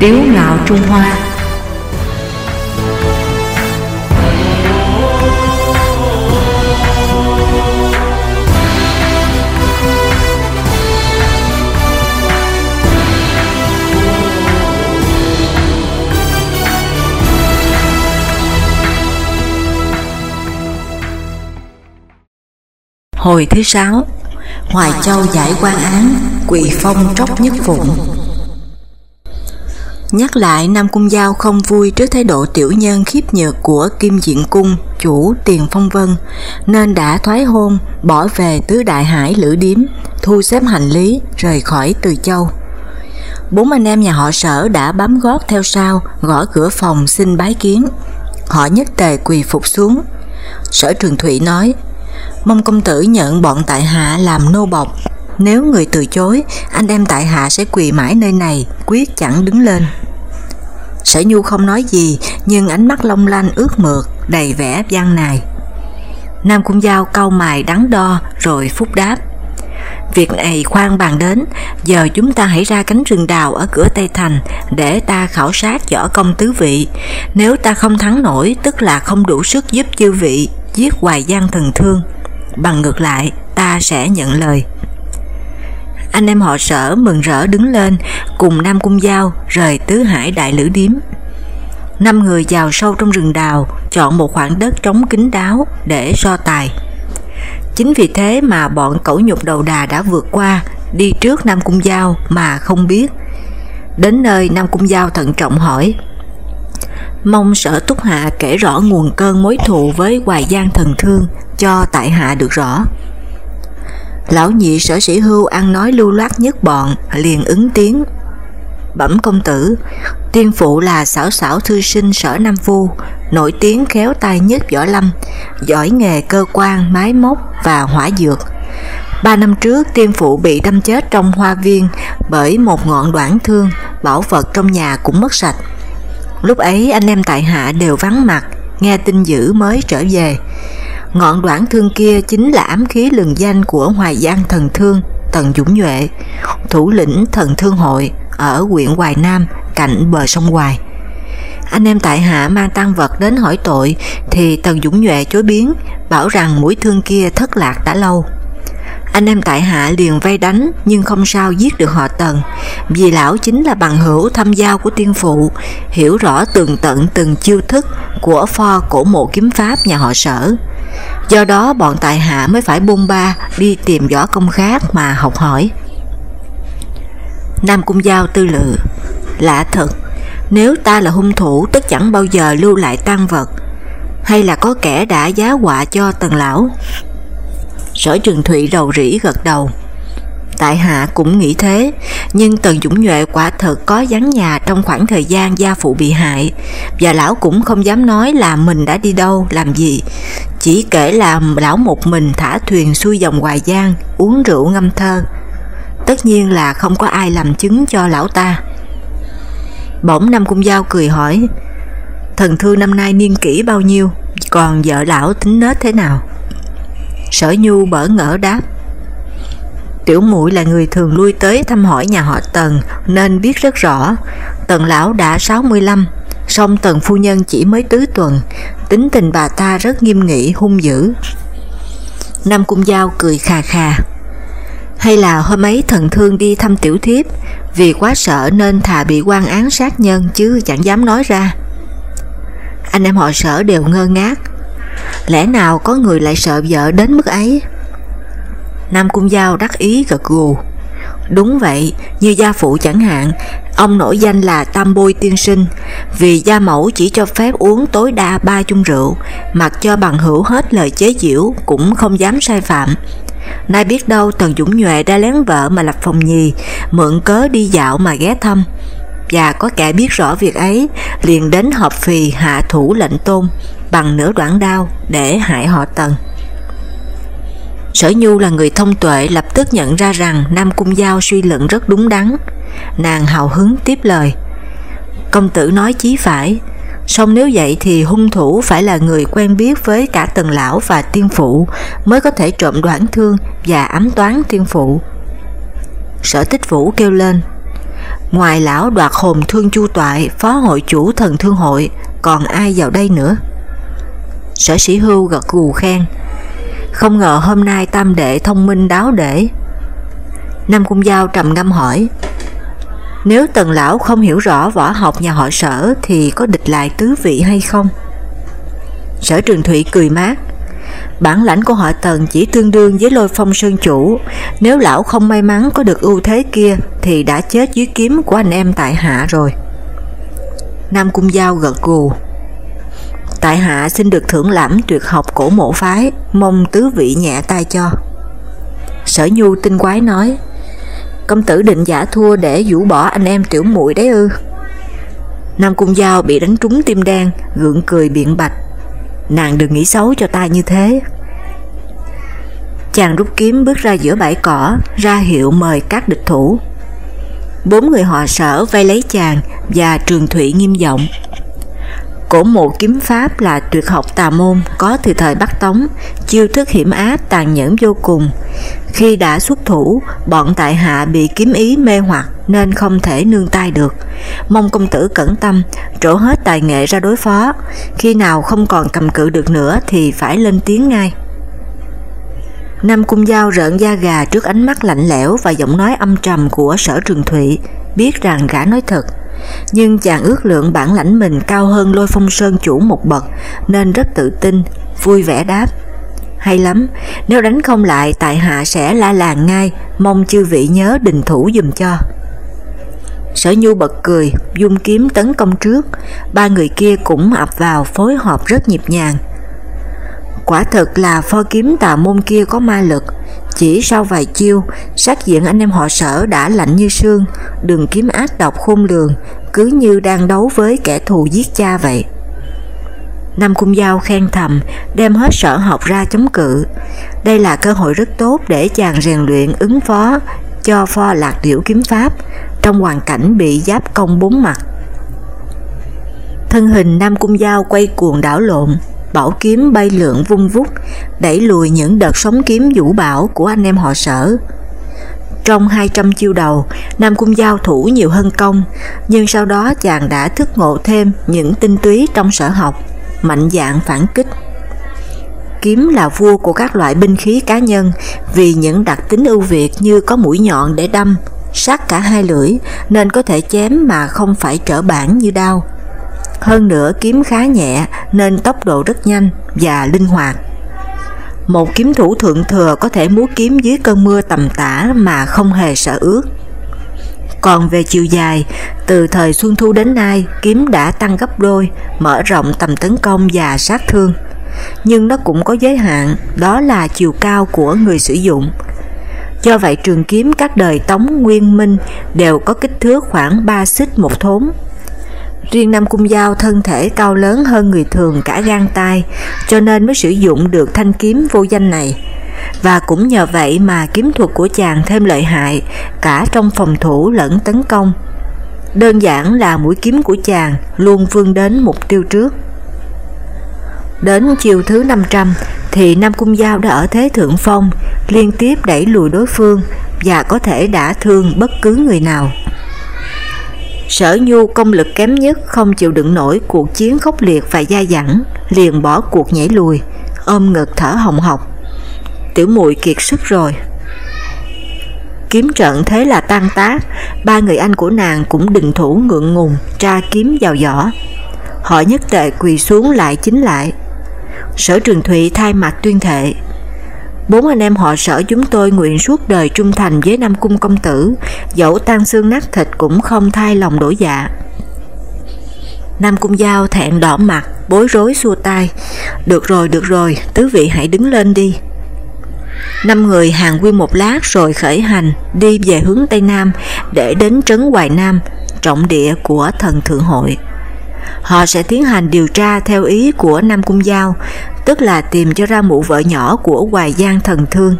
Tiếu ngạo Trung Hoa. Hồi thứ sáu, Hoài Châu giải quan án Quỳ Phong tróc nhất phụng. Nhắc lại Nam Cung Giao không vui trước thái độ tiểu nhân khiếp nhược của Kim Diện Cung, chủ Tiền Phong Vân, nên đã thoái hôn, bỏ về tứ đại hải lữ điếm, thu xếp hành lý, rời khỏi Từ Châu. Bốn anh em nhà họ sở đã bám gót theo sau, gõ cửa phòng xin bái kiến. Họ nhất tề quỳ phục xuống. Sở Trường Thụy nói, mong công tử nhận bọn tại hạ làm nô bọc. Nếu người từ chối, anh em tại hạ sẽ quỳ mãi nơi này, quyết chẳng đứng lên. Sở Nhu không nói gì, nhưng ánh mắt long lanh ướt mượt, đầy vẻ gian nài. Nam Cung Giao câu mài đắn đo rồi phúc đáp. Việc này khoan bàn đến, giờ chúng ta hãy ra cánh rừng đào ở cửa Tây Thành để ta khảo sát võ công tứ vị. Nếu ta không thắng nổi, tức là không đủ sức giúp chư vị giết hoài giang thần thương. Bằng ngược lại, ta sẽ nhận lời. Anh em họ sở mừng rỡ đứng lên cùng Nam Cung Giao rời Tứ Hải Đại Lữ Điếm. Năm người vào sâu trong rừng đào, chọn một khoảng đất trống kín đáo để so tài. Chính vì thế mà bọn cẩu nhục đầu đà đã vượt qua, đi trước Nam Cung Giao mà không biết. Đến nơi Nam Cung Giao thận trọng hỏi, mong sở túc hạ kể rõ nguồn cơn mối thù với Hoài Giang thần thương cho tại hạ được rõ. Lão nhị sở sĩ hưu ăn nói lưu loát nhất bọn, liền ứng tiếng. Bẩm công tử, tiên phụ là xảo xảo thư sinh sở Nam Phu, nổi tiếng khéo tay nhất võ lâm, giỏi nghề cơ quan, máy móc và hỏa dược. Ba năm trước tiên phụ bị đâm chết trong hoa viên bởi một ngọn đoạn thương, bảo vật trong nhà cũng mất sạch. Lúc ấy anh em tại hạ đều vắng mặt, nghe tin dữ mới trở về. Ngọn đoạn thương kia chính là ám khí lừng danh của Hoài Giang Thần Thương, Tần Dũng Nhuệ, thủ lĩnh Thần Thương Hội ở huyện Hoài Nam, cạnh bờ sông Hoài. Anh em tại hạ mang tăng vật đến hỏi tội thì Tần Dũng Nhuệ chối biến, bảo rằng mũi thương kia thất lạc đã lâu. Anh em tại hạ liền vây đánh nhưng không sao giết được họ Tần, vì lão chính là bằng hữu thăm giao của tiên phụ, hiểu rõ từng tận từng chiêu thức của pho cổ mộ kiếm pháp nhà họ sở. Do đó bọn tại hạ mới phải bôn ba đi tìm võ công khác mà học hỏi. Nam Cung Giao tư lự Lạ thật, nếu ta là hung thủ tất chẳng bao giờ lưu lại tang vật, hay là có kẻ đã giá họa cho tần lão? Sở Trường Thụy đầu rĩ gật đầu. Tại hạ cũng nghĩ thế, nhưng Tần Dũng Nhuệ quả thật có vắng nhà trong khoảng thời gian gia phụ bị hại, và lão cũng không dám nói là mình đã đi đâu, làm gì, chỉ kể là lão một mình thả thuyền xuôi dòng Hoài Giang, uống rượu ngâm thơ. Tất nhiên là không có ai làm chứng cho lão ta. Bỗng Nam Cung Giao cười hỏi, thần thư năm nay niên kỷ bao nhiêu, còn vợ lão tính nết thế nào? Sở Nhu bỡ ngỡ đáp, Tiểu muội là người thường lui tới thăm hỏi nhà họ Tần nên biết rất rõ, Tần lão đã 65, song Tần phu nhân chỉ mới tứ tuần, tính tình bà ta rất nghiêm nghị hung dữ. Nam Cung Giao cười khà khà. Hay là hôm ấy thần thương đi thăm tiểu thiếp, vì quá sợ nên thà bị quan án sát nhân chứ chẳng dám nói ra. Anh em họ sở đều ngơ ngác. Lẽ nào có người lại sợ vợ đến mức ấy? Nam Cung Giao đắc ý gật gù. Đúng vậy, như gia phụ chẳng hạn, ông nổi danh là tam bôi tiên sinh, vì gia mẫu chỉ cho phép uống tối đa ba chung rượu, mặc cho bằng hữu hết lời chế giễu cũng không dám sai phạm. Nay biết đâu Tần Dũng Nhuệ đã lén vợ mà lập phòng nhì, mượn cớ đi dạo mà ghé thăm. Và có kẻ biết rõ việc ấy, liền đến họp phì hạ thủ lệnh tôn, bằng nửa đoạn đao để hại họ Tần. Sở Nhu là người thông tuệ lập tức nhận ra rằng Nam Cung Giao suy luận rất đúng đắn. Nàng hào hứng tiếp lời. Công tử nói chí phải, song nếu vậy thì hung thủ phải là người quen biết với cả tần lão và tiên phụ mới có thể trộm đoán thương và ám toán tiên phụ. Sở tích vũ kêu lên, ngoài lão đoạt hồn thương chu toại, phó hội chủ thần thương hội, còn ai vào đây nữa? Sở sĩ hưu gật gù khen, không ngờ hôm nay tam đệ thông minh đáo để. Nam Cung Giao trầm ngâm hỏi, nếu tần lão không hiểu rõ võ học nhà họ sở thì có địch lại tứ vị hay không? Sở trường thủy cười mát, bản lãnh của họ tần chỉ tương đương với lôi phong sơn chủ, nếu lão không may mắn có được ưu thế kia thì đã chết dưới kiếm của anh em tại hạ rồi. Nam Cung Giao gật gù. Tại hạ xin được thưởng lãm tuyệt học cổ mộ phái, mong tứ vị nhẹ tay cho. Sở Nhu tinh quái nói, công tử định giả thua để vũ bỏ anh em tiểu muội đấy ư. Nam Cung Giao bị đánh trúng tim đen, gượng cười biện bạch. Nàng đừng nghĩ xấu cho ta như thế. Chàng rút kiếm bước ra giữa bãi cỏ, ra hiệu mời các địch thủ. Bốn người họ sở vây lấy chàng và trường thủy nghiêm giọng. Cổ mộ kiếm pháp là tuyệt học tà môn có từ thời Bắc Tống, chiêu thức hiểm ác tàn nhẫn vô cùng. Khi đã xuất thủ, bọn tại hạ bị kiếm ý mê hoặc nên không thể nương tay được. Mong công tử cẩn tâm, trổ hết tài nghệ ra đối phó. Khi nào không còn cầm cự được nữa thì phải lên tiếng ngay. Nam Cung Giao rợn da gà trước ánh mắt lạnh lẽo và giọng nói âm trầm của sở trường thụy, biết rằng gã nói thật nhưng chàng ước lượng bản lãnh mình cao hơn lôi phong sơn chủ một bậc nên rất tự tin, vui vẻ đáp. Hay lắm, nếu đánh không lại tại hạ sẽ la làng ngay, mong chư vị nhớ đình thủ dùm cho. Sở Nhu bật cười, dung kiếm tấn công trước, ba người kia cũng ập vào phối hợp rất nhịp nhàng. Quả thật là pho kiếm tà môn kia có ma lực, chỉ sau vài chiêu, sắc diện anh em họ sở đã lạnh như sương đường kiếm ác độc khôn lường, cứ như đang đấu với kẻ thù giết cha vậy. Nam Cung Giao khen thầm, đem hết sở học ra chống cự. Đây là cơ hội rất tốt để chàng rèn luyện ứng phó cho pho lạc điểu kiếm pháp trong hoàn cảnh bị giáp công bốn mặt. Thân hình Nam Cung Giao quay cuồng đảo lộn, bảo kiếm bay lượn vung vút, đẩy lùi những đợt sóng kiếm vũ bão của anh em họ sở. Trong 200 chiêu đầu, Nam Cung giao thủ nhiều hơn công, nhưng sau đó chàng đã thức ngộ thêm những tinh túy trong sở học, mạnh dạng phản kích. Kiếm là vua của các loại binh khí cá nhân vì những đặc tính ưu việt như có mũi nhọn để đâm, sát cả hai lưỡi nên có thể chém mà không phải trở bản như đao. Hơn nữa kiếm khá nhẹ nên tốc độ rất nhanh và linh hoạt. Một kiếm thủ thượng thừa có thể múa kiếm dưới cơn mưa tầm tã mà không hề sợ ướt. Còn về chiều dài, từ thời Xuân Thu đến nay, kiếm đã tăng gấp đôi, mở rộng tầm tấn công và sát thương. Nhưng nó cũng có giới hạn, đó là chiều cao của người sử dụng. Do vậy trường kiếm các đời Tống Nguyên Minh đều có kích thước khoảng 3 xích một thốn, Riêng Nam Cung Giao thân thể cao lớn hơn người thường cả gan tay, cho nên mới sử dụng được thanh kiếm vô danh này. Và cũng nhờ vậy mà kiếm thuật của chàng thêm lợi hại, cả trong phòng thủ lẫn tấn công. Đơn giản là mũi kiếm của chàng luôn vươn đến mục tiêu trước. Đến chiều thứ 500 thì Nam Cung Giao đã ở thế thượng phong, liên tiếp đẩy lùi đối phương và có thể đã thương bất cứ người nào. Sở Nhu công lực kém nhất không chịu đựng nổi cuộc chiến khốc liệt và dai dẳng, liền bỏ cuộc nhảy lùi, ôm ngực thở hồng hộc. Tiểu muội kiệt sức rồi. Kiếm trận thế là tan tác, ba người anh của nàng cũng đình thủ ngượng ngùng, tra kiếm vào giỏ. Họ nhất tệ quỳ xuống lại chính lại. Sở Trường Thụy thay mặt tuyên thệ, Bốn anh em họ sở chúng tôi nguyện suốt đời trung thành với Nam Cung Công Tử, dẫu tan xương nát thịt cũng không thay lòng đổi dạ. Nam Cung Giao thẹn đỏ mặt, bối rối xua tay. Được rồi, được rồi, tứ vị hãy đứng lên đi. Năm người hàng quy một lát rồi khởi hành, đi về hướng Tây Nam để đến trấn Hoài Nam, trọng địa của thần thượng hội. Họ sẽ tiến hành điều tra theo ý của Nam Cung Giao, tức là tìm cho ra mụ vợ nhỏ của Hoài Giang thần thương.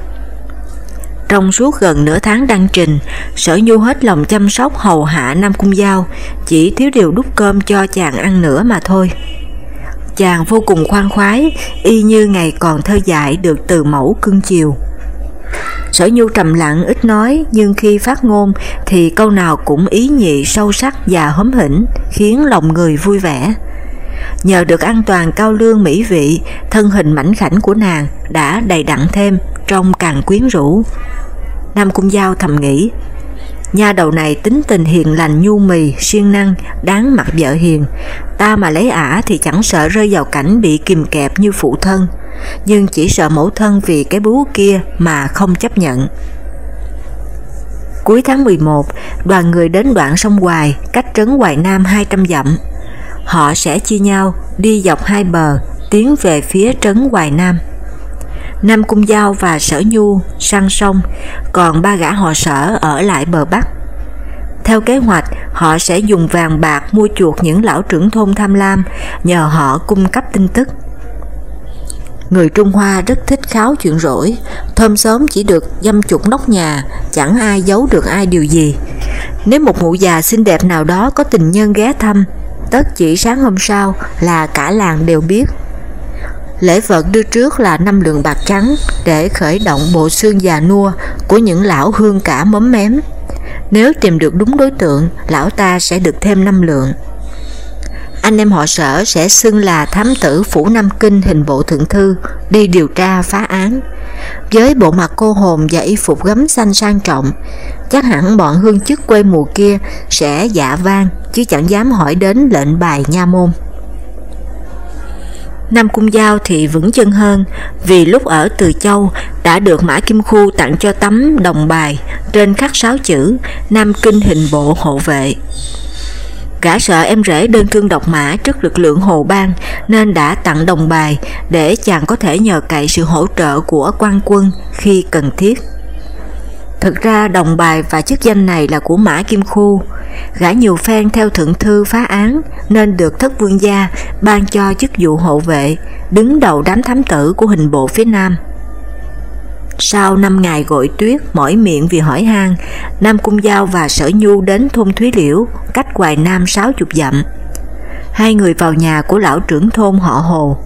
Trong suốt gần nửa tháng đăng trình, sở nhu hết lòng chăm sóc hầu hạ Nam Cung Giao, chỉ thiếu điều đút cơm cho chàng ăn nữa mà thôi. Chàng vô cùng khoan khoái, y như ngày còn thơ dại được từ mẫu cưng chiều. Sở Nhu trầm lặng ít nói nhưng khi phát ngôn thì câu nào cũng ý nhị sâu sắc và hóm hỉnh, khiến lòng người vui vẻ. Nhờ được an toàn cao lương mỹ vị, thân hình mảnh khảnh của nàng đã đầy đặn thêm, trông càng quyến rũ. Nam Cung Giao thầm nghĩ, Nha đầu này tính tình hiền lành nhu mì, siêng năng, đáng mặt vợ hiền. Ta mà lấy ả thì chẳng sợ rơi vào cảnh bị kìm kẹp như phụ thân, nhưng chỉ sợ mẫu thân vì cái bú kia mà không chấp nhận. Cuối tháng 11, đoàn người đến đoạn sông Hoài, cách trấn Hoài Nam 200 dặm. Họ sẽ chia nhau đi dọc hai bờ, tiến về phía trấn Hoài Nam. Nam Cung Giao và Sở Nhu sang sông, còn ba gã họ sở ở lại bờ Bắc. Theo kế hoạch, họ sẽ dùng vàng bạc mua chuộc những lão trưởng thôn tham lam, nhờ họ cung cấp tin tức. Người Trung Hoa rất thích kháo chuyện rỗi, thơm sớm chỉ được dâm chục nóc nhà, chẳng ai giấu được ai điều gì. Nếu một mụ già xinh đẹp nào đó có tình nhân ghé thăm, tất chỉ sáng hôm sau là cả làng đều biết. Lễ vật đưa trước là năm lượng bạc trắng để khởi động bộ xương già nua của những lão hương cả mấm mém. Nếu tìm được đúng đối tượng, lão ta sẽ được thêm năm lượng. Anh em họ sở sẽ xưng là thám tử Phủ Nam Kinh hình bộ thượng thư đi điều tra phá án. Với bộ mặt cô hồn và y phục gấm xanh sang trọng, chắc hẳn bọn hương chức quê mùa kia sẽ dạ vang chứ chẳng dám hỏi đến lệnh bài nha môn. Nam Cung Giao thì vững chân hơn vì lúc ở Từ Châu đã được Mã Kim Khu tặng cho tấm đồng bài trên khắc sáu chữ Nam Kinh hình bộ hộ vệ. Gã sợ em rể đơn thương độc mã trước lực lượng Hồ Bang nên đã tặng đồng bài để chàng có thể nhờ cậy sự hỗ trợ của quan quân khi cần thiết. Thực ra đồng bài và chức danh này là của Mã Kim Khu, gã nhiều phen theo thượng thư phá án nên được thất vương gia ban cho chức vụ hộ vệ, đứng đầu đám thám tử của hình bộ phía Nam. Sau 5 ngày gội tuyết, mỏi miệng vì hỏi han, Nam Cung Giao và Sở Nhu đến thôn Thúy Liễu, cách Hoài Nam 60 dặm. Hai người vào nhà của lão trưởng thôn họ Hồ.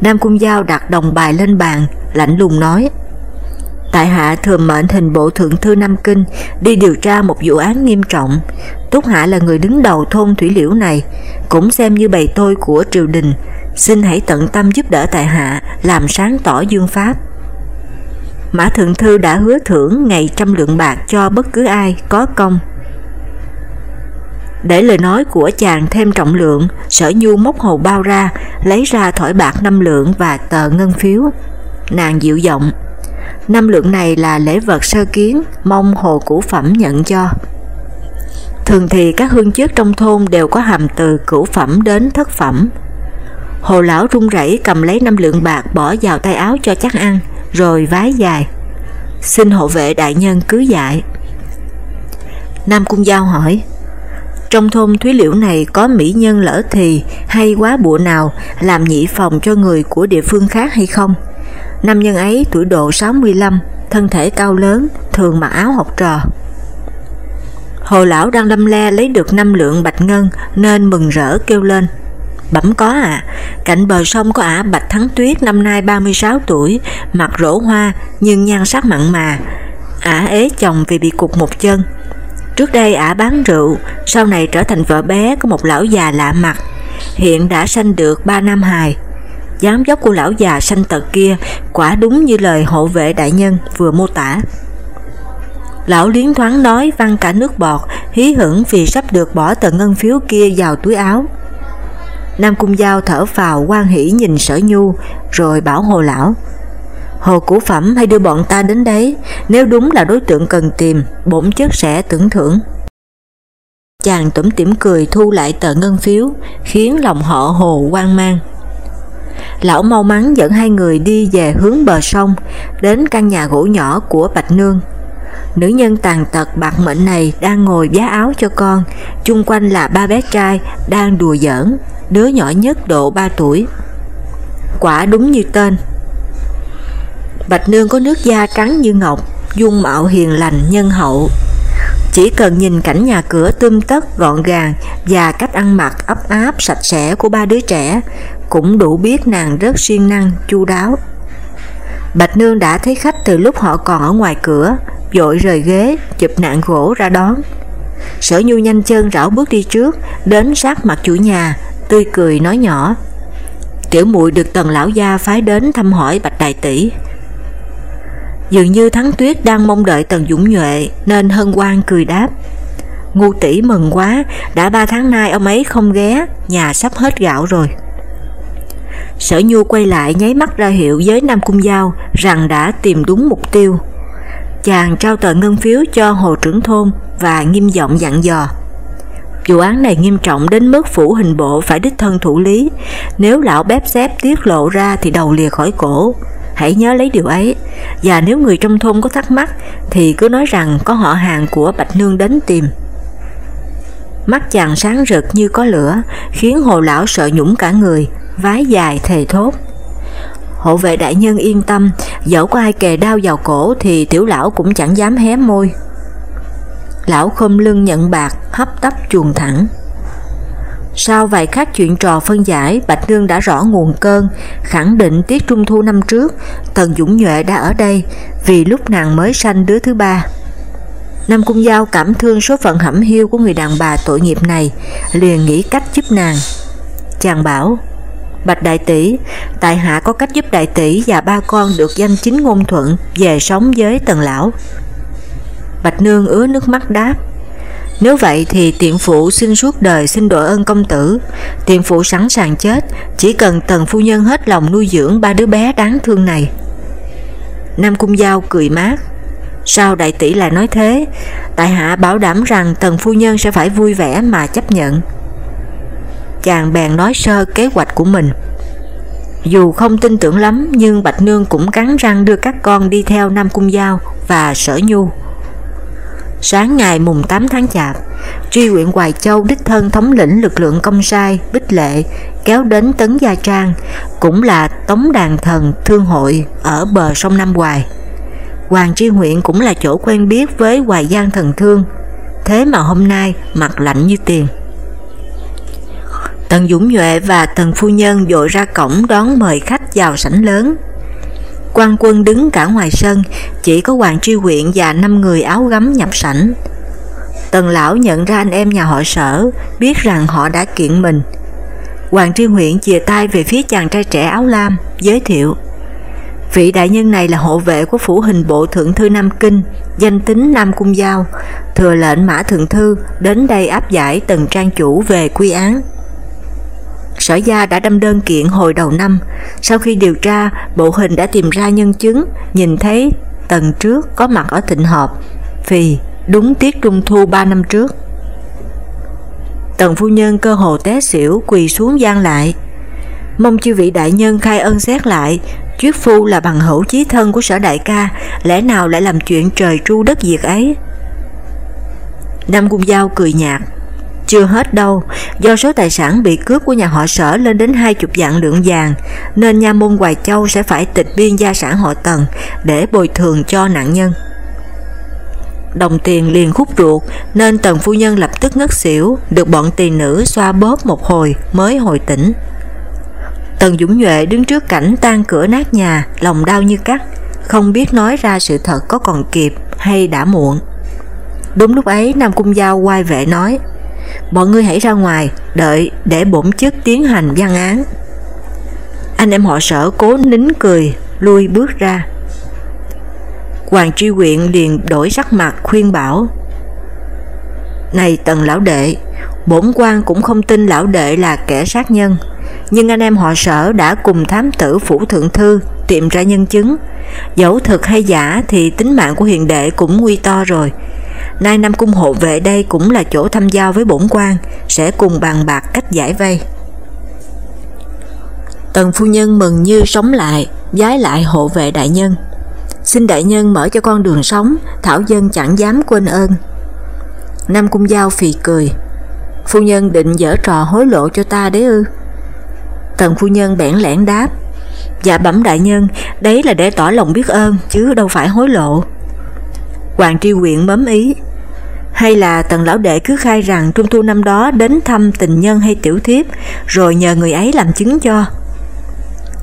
Nam Cung Giao đặt đồng bài lên bàn, lạnh lùng nói, Tại hạ thừa mệnh hình bộ thượng thư Nam Kinh đi điều tra một vụ án nghiêm trọng. Túc Hạ là người đứng đầu thôn Thủy Liễu này, cũng xem như bầy tôi của triều đình. Xin hãy tận tâm giúp đỡ tại hạ làm sáng tỏ dương pháp. Mã Thượng Thư đã hứa thưởng ngày trăm lượng bạc cho bất cứ ai có công. Để lời nói của chàng thêm trọng lượng, sở nhu móc hồ bao ra, lấy ra thỏi bạc năm lượng và tờ ngân phiếu. Nàng dịu giọng, năm lượng này là lễ vật sơ kiến, mong hồ củ phẩm nhận cho. Thường thì các hương chức trong thôn đều có hàm từ cửu phẩm đến thất phẩm. Hồ lão run rẩy cầm lấy năm lượng bạc bỏ vào tay áo cho chắc ăn, rồi vái dài. Xin hộ vệ đại nhân cứ dạy. Nam Cung Giao hỏi, trong thôn Thúy Liễu này có mỹ nhân lỡ thì hay quá bụa nào làm nhị phòng cho người của địa phương khác hay không? Nam nhân ấy tuổi độ 65, thân thể cao lớn, thường mặc áo học trò. Hồ lão đang đâm le lấy được năm lượng bạch ngân nên mừng rỡ kêu lên. Bẩm có à, cạnh bờ sông có ả Bạch Thắng Tuyết năm nay 36 tuổi, mặt rổ hoa nhưng nhan sắc mặn mà. Ả ế chồng vì bị cục một chân. Trước đây ả bán rượu, sau này trở thành vợ bé của một lão già lạ mặt. Hiện đã sanh được 3 năm hài. Giám dốc của lão già sanh tật kia quả đúng như lời hộ vệ đại nhân vừa mô tả. Lão liến thoáng nói văng cả nước bọt, hí hửng vì sắp được bỏ tờ ngân phiếu kia vào túi áo. Nam Cung Giao thở vào quan hỷ nhìn sở nhu, rồi bảo hồ lão. Hồ củ phẩm hay đưa bọn ta đến đấy, nếu đúng là đối tượng cần tìm, bổn chất sẽ tưởng thưởng. Chàng tủm tỉm cười thu lại tờ ngân phiếu, khiến lòng họ hồ quan mang. Lão mau mắn dẫn hai người đi về hướng bờ sông, đến căn nhà gỗ nhỏ của Bạch Nương. Nữ nhân tàn tật bạc mệnh này đang ngồi giá áo cho con, chung quanh là ba bé trai đang đùa giỡn, đứa nhỏ nhất độ 3 tuổi. Quả đúng như tên. Bạch Nương có nước da trắng như ngọc, dung mạo hiền lành nhân hậu. Chỉ cần nhìn cảnh nhà cửa tươm tất gọn gàng và cách ăn mặc ấp áp sạch sẽ của ba đứa trẻ cũng đủ biết nàng rất siêng năng, chu đáo. Bạch Nương đã thấy khách từ lúc họ còn ở ngoài cửa, dội rời ghế, chụp nạn gỗ ra đón. Sở Nhu nhanh chân rảo bước đi trước, đến sát mặt chủ nhà, tươi cười nói nhỏ. Tiểu muội được tần lão gia phái đến thăm hỏi Bạch Đại Tỷ. Dường như Thắng Tuyết đang mong đợi Tần Dũng Nhuệ nên hân hoan cười đáp. Ngu tỷ mừng quá, đã ba tháng nay ông ấy không ghé, nhà sắp hết gạo rồi. Sở Nhu quay lại nháy mắt ra hiệu với Nam Cung Giao rằng đã tìm đúng mục tiêu. Chàng trao tờ ngân phiếu cho Hồ trưởng thôn và nghiêm giọng dặn dò. Vụ án này nghiêm trọng đến mức phủ hình bộ phải đích thân thủ lý, nếu lão bếp xếp tiết lộ ra thì đầu lìa khỏi cổ. Hãy nhớ lấy điều ấy, và nếu người trong thôn có thắc mắc thì cứ nói rằng có họ hàng của Bạch Nương đến tìm. Mắt chàng sáng rực như có lửa, khiến hồ lão sợ nhũng cả người, vái dài thề thốt. Hộ vệ đại nhân yên tâm, dẫu có ai kề đao vào cổ thì tiểu lão cũng chẳng dám hé môi. Lão khom lưng nhận bạc, hấp tấp chuồn thẳng. Sau vài khắc chuyện trò phân giải, Bạch Nương đã rõ nguồn cơn, khẳng định tiết trung thu năm trước, Tần Dũng Nhuệ đã ở đây vì lúc nàng mới sanh đứa thứ ba. Nam Cung Giao cảm thương số phận hẩm hiu của người đàn bà tội nghiệp này, liền nghĩ cách giúp nàng. Chàng bảo, Bạch Đại Tỷ, tại hạ có cách giúp Đại Tỷ và ba con được danh chính ngôn thuận về sống với Tần Lão. Bạch Nương ứa nước mắt đáp, nếu vậy thì tiện phụ xin suốt đời xin đội ơn công tử, tiện phụ sẵn sàng chết, chỉ cần tần phu nhân hết lòng nuôi dưỡng ba đứa bé đáng thương này. Nam Cung Giao cười mát, sao đại tỷ lại nói thế, tại hạ bảo đảm rằng tần phu nhân sẽ phải vui vẻ mà chấp nhận. Chàng bèn nói sơ kế hoạch của mình. Dù không tin tưởng lắm nhưng Bạch Nương cũng cắn răng đưa các con đi theo Nam Cung Giao và Sở Nhu. Sáng ngày mùng 8 tháng Chạp, tri huyện Hoài Châu đích thân thống lĩnh lực lượng công sai, bích lệ, kéo đến Tấn Gia Trang, cũng là tống đàn thần thương hội ở bờ sông Nam Hoài. Hoàng tri huyện cũng là chỗ quen biết với Hoài Giang thần thương, thế mà hôm nay mặt lạnh như tiền. Tần Dũng Nhuệ và Tần Phu Nhân dội ra cổng đón mời khách vào sảnh lớn quan quân đứng cả ngoài sân, chỉ có Hoàng Tri Huyện và năm người áo gấm nhập sảnh. Tần lão nhận ra anh em nhà họ sở, biết rằng họ đã kiện mình. Hoàng Tri Huyện chìa tay về phía chàng trai trẻ áo lam, giới thiệu. Vị đại nhân này là hộ vệ của phủ hình bộ thượng thư Nam Kinh, danh tính Nam Cung Giao, thừa lệnh Mã Thượng Thư đến đây áp giải tần trang chủ về quy án. Sở gia đã đâm đơn kiện hồi đầu năm, sau khi điều tra, bộ hình đã tìm ra nhân chứng, nhìn thấy tầng trước có mặt ở thịnh họp, vì đúng tiết trung thu 3 năm trước. Tần phu nhân cơ hồ té xỉu quỳ xuống gian lại. Mong chư vị đại nhân khai ân xét lại, Chuyết phu là bằng hữu chí thân của sở đại ca, lẽ nào lại làm chuyện trời tru đất diệt ấy? Nam Cung Giao cười nhạt, chưa hết đâu, do số tài sản bị cướp của nhà họ sở lên đến hai chục vạn lượng vàng, nên nha môn Hoài Châu sẽ phải tịch biên gia sản họ Tần để bồi thường cho nạn nhân. Đồng tiền liền khúc ruột nên Tần Phu Nhân lập tức ngất xỉu, được bọn tỳ nữ xoa bóp một hồi mới hồi tỉnh. Tần Dũng Nhuệ đứng trước cảnh tan cửa nát nhà, lòng đau như cắt, không biết nói ra sự thật có còn kịp hay đã muộn. Đúng lúc ấy Nam Cung Giao quay vệ nói bọn ngươi hãy ra ngoài, đợi để bổn chức tiến hành văn án. Anh em họ sở cố nín cười, lui bước ra. Hoàng tri Quyện liền đổi sắc mặt khuyên bảo. Này tần lão đệ, bổn quan cũng không tin lão đệ là kẻ sát nhân, nhưng anh em họ sở đã cùng thám tử phủ thượng thư tìm ra nhân chứng. Dẫu thật hay giả thì tính mạng của hiền đệ cũng nguy to rồi, Nay Nam Cung hộ vệ đây cũng là chỗ thăm giao với bổn quan, sẽ cùng bàn bạc cách giải vây. Tần phu nhân mừng như sống lại, giái lại hộ vệ đại nhân. Xin đại nhân mở cho con đường sống, thảo dân chẳng dám quên ơn. Nam Cung Giao phì cười. Phu nhân định dở trò hối lộ cho ta đấy ư? Tần phu nhân bẽn lẽn đáp. Dạ bẩm đại nhân, đấy là để tỏ lòng biết ơn, chứ đâu phải hối lộ. Hoàng tri huyện bấm ý, hay là tần lão đệ cứ khai rằng trung thu năm đó đến thăm tình nhân hay tiểu thiếp, rồi nhờ người ấy làm chứng cho.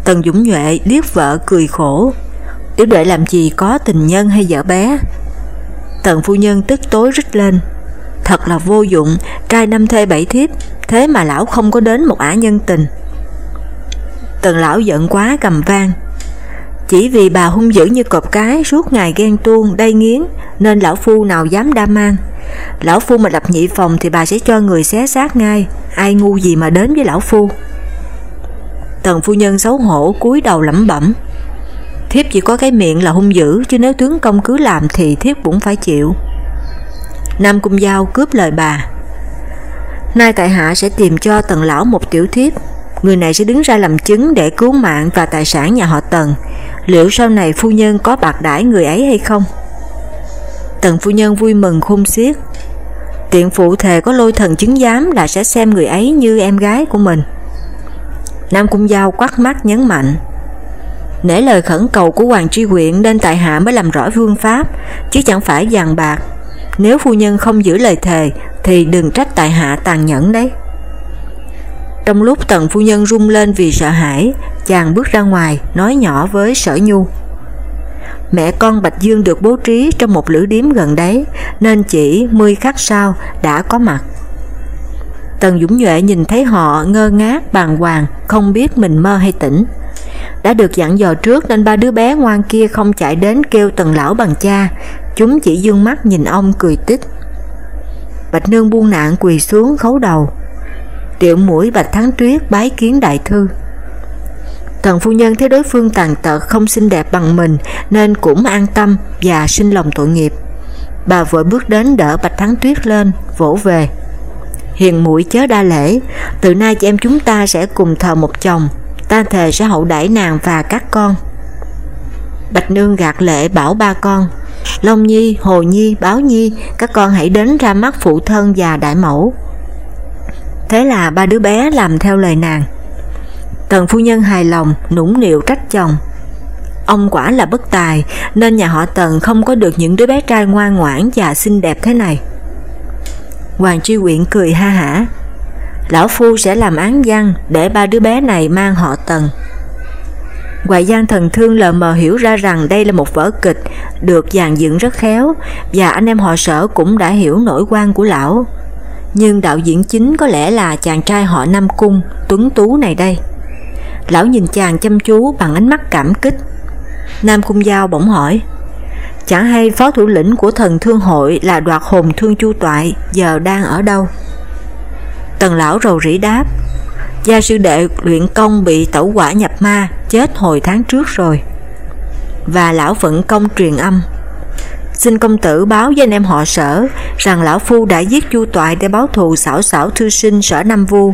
Tần Dũng Nhuệ liếc vợ cười khổ. Tiểu đệ làm gì có tình nhân hay vợ bé Tần phu nhân tức tối rít lên Thật là vô dụng Trai năm thê bảy thiếp Thế mà lão không có đến một ả nhân tình Tần lão giận quá cầm vang. Chỉ vì bà hung dữ như cọp cái Suốt ngày ghen tuông, đay nghiến Nên lão phu nào dám đa mang. Lão phu mà lập nhị phòng Thì bà sẽ cho người xé xác ngay Ai ngu gì mà đến với lão phu. Tần phu nhân xấu hổ cúi đầu lẩm bẩm. Thiếp chỉ có cái miệng là hung dữ Chứ nếu tướng công cứ làm thì thiếp cũng phải chịu. Nam Cung Giao cướp lời bà. Nay tại hạ sẽ tìm cho tần lão một tiểu thiếp. Người này sẽ đứng ra làm chứng để cứu mạng và tài sản nhà họ Tần. Liệu sau này phu nhân có bạc đãi người ấy hay không? Tần phu nhân vui mừng khôn xiết. Tiện phụ thề có lôi thần chứng giám là sẽ xem người ấy như em gái của mình. Nam Cung Giao quát mắt nhấn mạnh. Nể lời khẩn cầu của Hoàng Tri Huyện nên tại hạ mới làm rõ phương pháp, chứ chẳng phải dàn bạc. Nếu phu nhân không giữ lời thề, thì đừng trách tại hạ tàn nhẫn đấy. Trong lúc tần phu nhân rung lên vì sợ hãi, chàng bước ra ngoài nói nhỏ với sở nhu. Mẹ con Bạch Dương được bố trí trong một lữ điếm gần đấy nên chỉ 10 khắc sau đã có mặt. Tần Dũng Nhuệ nhìn thấy họ ngơ ngác bàng hoàng không biết mình mơ hay tỉnh. Đã được dặn dò trước nên ba đứa bé ngoan kia không chạy đến kêu tần lão bằng cha Chúng chỉ dương mắt nhìn ông cười tích. Bạch Nương buông nạn quỳ xuống khấu đầu tiểu mũi Bạch Thắng Tuyết bái kiến đại thư. Tần phu nhân thấy đối phương tàn tật không xinh đẹp bằng mình nên cũng an tâm và sinh lòng tội nghiệp. Bà vội bước đến đỡ Bạch Thắng Tuyết lên, vỗ về. Hiền mũi chớ đa lễ, từ nay chị em chúng ta sẽ cùng thờ một chồng, ta thề sẽ hậu đãi nàng và các con. Bạch Nương gạt lệ bảo ba con, Long Nhi, Hồ Nhi, Báo Nhi, các con hãy đến ra mắt phụ thân và đại mẫu. Thế là ba đứa bé làm theo lời nàng. Tần phu nhân hài lòng, nũng nịu trách chồng. Ông quả là bất tài nên nhà họ Tần không có được những đứa bé trai ngoan ngoãn và xinh đẹp thế này. Hoàng Tri Quyện cười ha hả. Lão Phu sẽ làm án văn để ba đứa bé này mang họ Tần. Hoài gian thần thương lờ mờ hiểu ra rằng đây là một vở kịch được dàn dựng rất khéo và anh em họ sở cũng đã hiểu nỗi quan của lão. Nhưng đạo diễn chính có lẽ là chàng trai họ Nam Cung, tuấn tú này đây. Lão nhìn chàng chăm chú bằng ánh mắt cảm kích. Nam Cung Giao bỗng hỏi, chẳng hay phó thủ lĩnh của thần thương hội là đoạt hồn thương chu toại giờ đang ở đâu? Tần lão rầu rĩ đáp, gia sư đệ luyện công bị tẩu quả nhập ma, chết hồi tháng trước rồi. Và lão phận công truyền âm. Xin công tử báo với anh em họ sở rằng lão phu đã giết chu toại để báo thù xảo xảo thư sinh sở Nam Vu.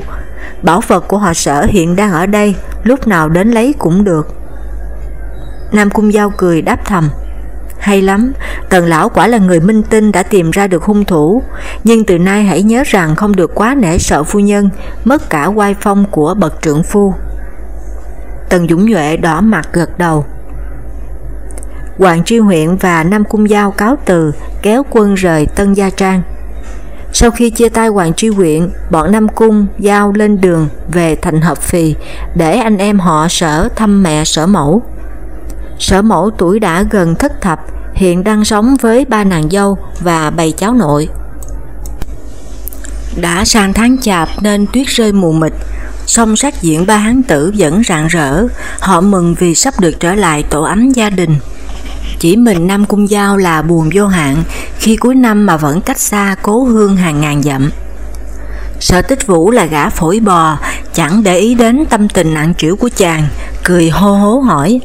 Bảo vật của họ sở hiện đang ở đây, lúc nào đến lấy cũng được. Nam Cung Giao cười đáp thầm. Hay lắm, tần lão quả là người minh tinh đã tìm ra được hung thủ, nhưng từ nay hãy nhớ rằng không được quá nể sợ phu nhân, mất cả oai phong của bậc trưởng phu. Tần Dũng Nhuệ đỏ mặt gật đầu. Hoàng Tri huyện và Nam Cung Giao cáo từ kéo quân rời Tân Gia Trang. Sau khi chia tay Hoàng Tri huyện, bọn Nam Cung Giao lên đường về thành Hợp Phì để anh em họ sở thăm mẹ sở mẫu. Sở mẫu tuổi đã gần thất thập, hiện đang sống với ba nàng dâu và bầy cháu nội. Đã sang tháng chạp nên tuyết rơi mù mịt, song sát diện ba hán tử vẫn rạng rỡ, họ mừng vì sắp được trở lại tổ ấm gia đình. Chỉ mình Nam Cung Giao là buồn vô hạn khi cuối năm mà vẫn cách xa cố hương hàng ngàn dặm. Sở tích vũ là gã phổi bò, chẳng để ý đến tâm tình nặng trĩu của chàng, cười hô hố hỏi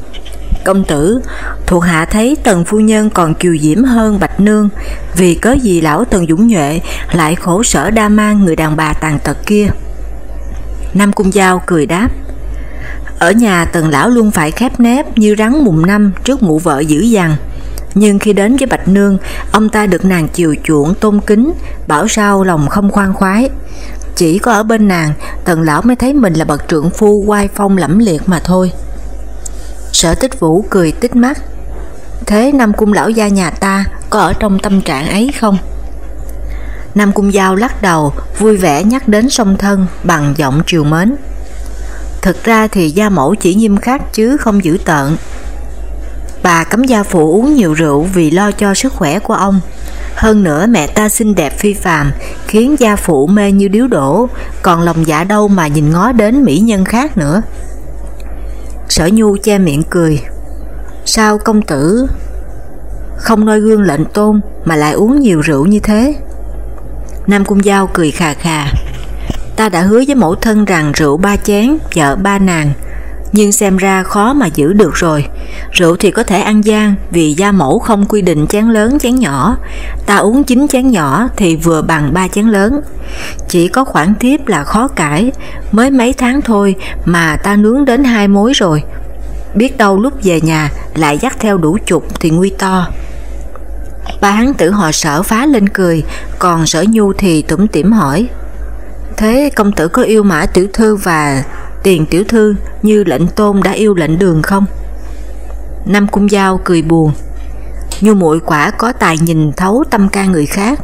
Công tử, thuộc hạ thấy tần phu nhân còn kiều diễm hơn bạch nương, vì có gì lão tần dũng nhuệ lại khổ sở đa mang người đàn bà tàn tật kia. Nam Cung Giao cười đáp, ở nhà tần lão luôn phải khép nép như rắn mùng năm trước mụ vợ dữ dằn. Nhưng khi đến với Bạch Nương, ông ta được nàng chiều chuộng tôn kính, bảo sao lòng không khoan khoái. Chỉ có ở bên nàng, tần lão mới thấy mình là bậc trượng phu oai phong lẫm liệt mà thôi. Sở tích vũ cười tích mắt. Thế Nam Cung lão gia nhà ta có ở trong tâm trạng ấy không? Nam Cung Giao lắc đầu, vui vẻ nhắc đến song thân bằng giọng triều mến. Thực ra thì gia mẫu chỉ nghiêm khắc chứ không giữ tợn. Bà cấm gia phụ uống nhiều rượu vì lo cho sức khỏe của ông. Hơn nữa mẹ ta xinh đẹp phi phàm, khiến gia phụ mê như điếu đổ, còn lòng dạ đâu mà nhìn ngó đến mỹ nhân khác nữa. Sở Nhu che miệng cười. Sao công tử không noi gương lệnh tôn mà lại uống nhiều rượu như thế? Nam Cung Giao cười khà khà. Ta đã hứa với mẫu thân rằng rượu ba chén, vợ ba nàng, nhưng xem ra khó mà giữ được rồi. Rượu thì có thể ăn gian vì gia mẫu không quy định chén lớn chén nhỏ, ta uống chín chén nhỏ thì vừa bằng ba chén lớn. Chỉ có khoản tiếp là khó cãi, mới mấy tháng thôi mà ta nướng đến hai mối rồi. Biết đâu lúc về nhà lại dắt theo đủ chục thì nguy to. Ba hắn tử họ sở phá lên cười, còn sở nhu thì tủm tỉm hỏi. Thế công tử có yêu mã tiểu thư và tiền tiểu thư như lệnh tôn đã yêu lệnh đường không? Nam Cung Giao cười buồn. như muội quả có tài nhìn thấu tâm can người khác.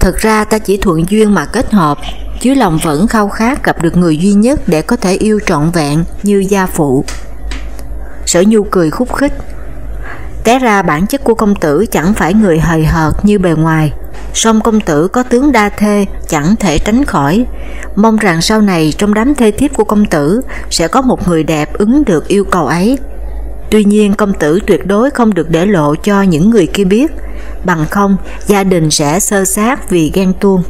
Thật ra ta chỉ thuận duyên mà kết hợp, chứ lòng vẫn khao khát gặp được người duy nhất để có thể yêu trọn vẹn như gia phụ. Sở Nhu cười khúc khích. Té ra bản chất của công tử chẳng phải người hời hợt như bề ngoài, song công tử có tướng đa thê chẳng thể tránh khỏi. Mong rằng sau này trong đám thê thiếp của công tử sẽ có một người đẹp ứng được yêu cầu ấy. Tuy nhiên công tử tuyệt đối không được để lộ cho những người kia biết, bằng không gia đình sẽ sơ sát vì ghen tuông.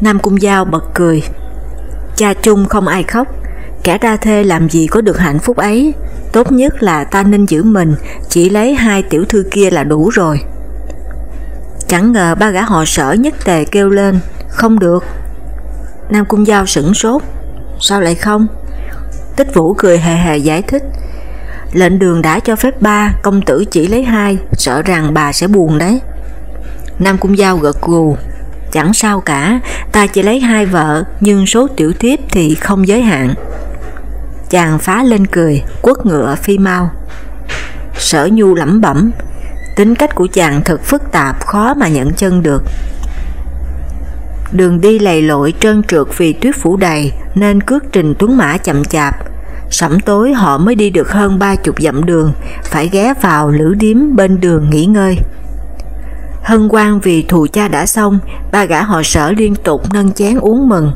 Nam Cung Giao bật cười. Cha chung không ai khóc, kẻ đa thê làm gì có được hạnh phúc ấy, tốt nhất là ta nên giữ mình, chỉ lấy hai tiểu thư kia là đủ rồi. Chẳng ngờ ba gã họ sở nhất tề kêu lên, không được. Nam Cung Giao sửng sốt, sao lại không? Tích Vũ cười hề hề giải thích, lệnh đường đã cho phép ba, công tử chỉ lấy hai, sợ rằng bà sẽ buồn đấy. Nam Cung Giao gật gù, chẳng sao cả, ta chỉ lấy hai vợ, nhưng số tiểu thiếp thì không giới hạn. Chàng phá lên cười, quất ngựa phi mau. Sở Nhu lẩm bẩm, tính cách của chàng thật phức tạp, khó mà nhận chân được. Đường đi lầy lội trơn trượt vì tuyết phủ đầy nên cước trình tuấn mã chậm chạp. Sẩm tối họ mới đi được hơn ba chục dặm đường, phải ghé vào lữ điếm bên đường nghỉ ngơi. Hân quan vì thù cha đã xong, ba gã họ sở liên tục nâng chén uống mừng.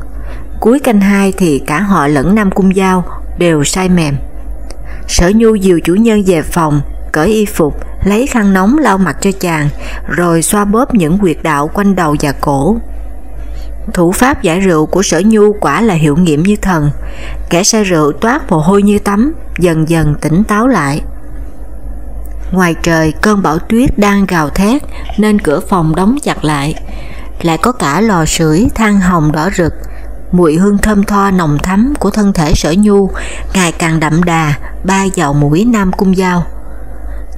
Cuối canh hai thì cả họ lẫn Nam Cung Giao đều say mềm. Sở Nhu dìu chủ nhân về phòng, cởi y phục, lấy khăn nóng lau mặt cho chàng, rồi xoa bóp những huyệt đạo quanh đầu và cổ. Thủ pháp giải rượu của sở nhu quả là hiệu nghiệm như thần, kẻ say rượu toát mồ hôi như tắm, dần dần tỉnh táo lại. Ngoài trời cơn bão tuyết đang gào thét nên cửa phòng đóng chặt lại, lại có cả lò sưởi than hồng đỏ rực, mùi hương thơm tho nồng thắm của thân thể sở nhu ngày càng đậm đà bay vào mũi nam cung dao.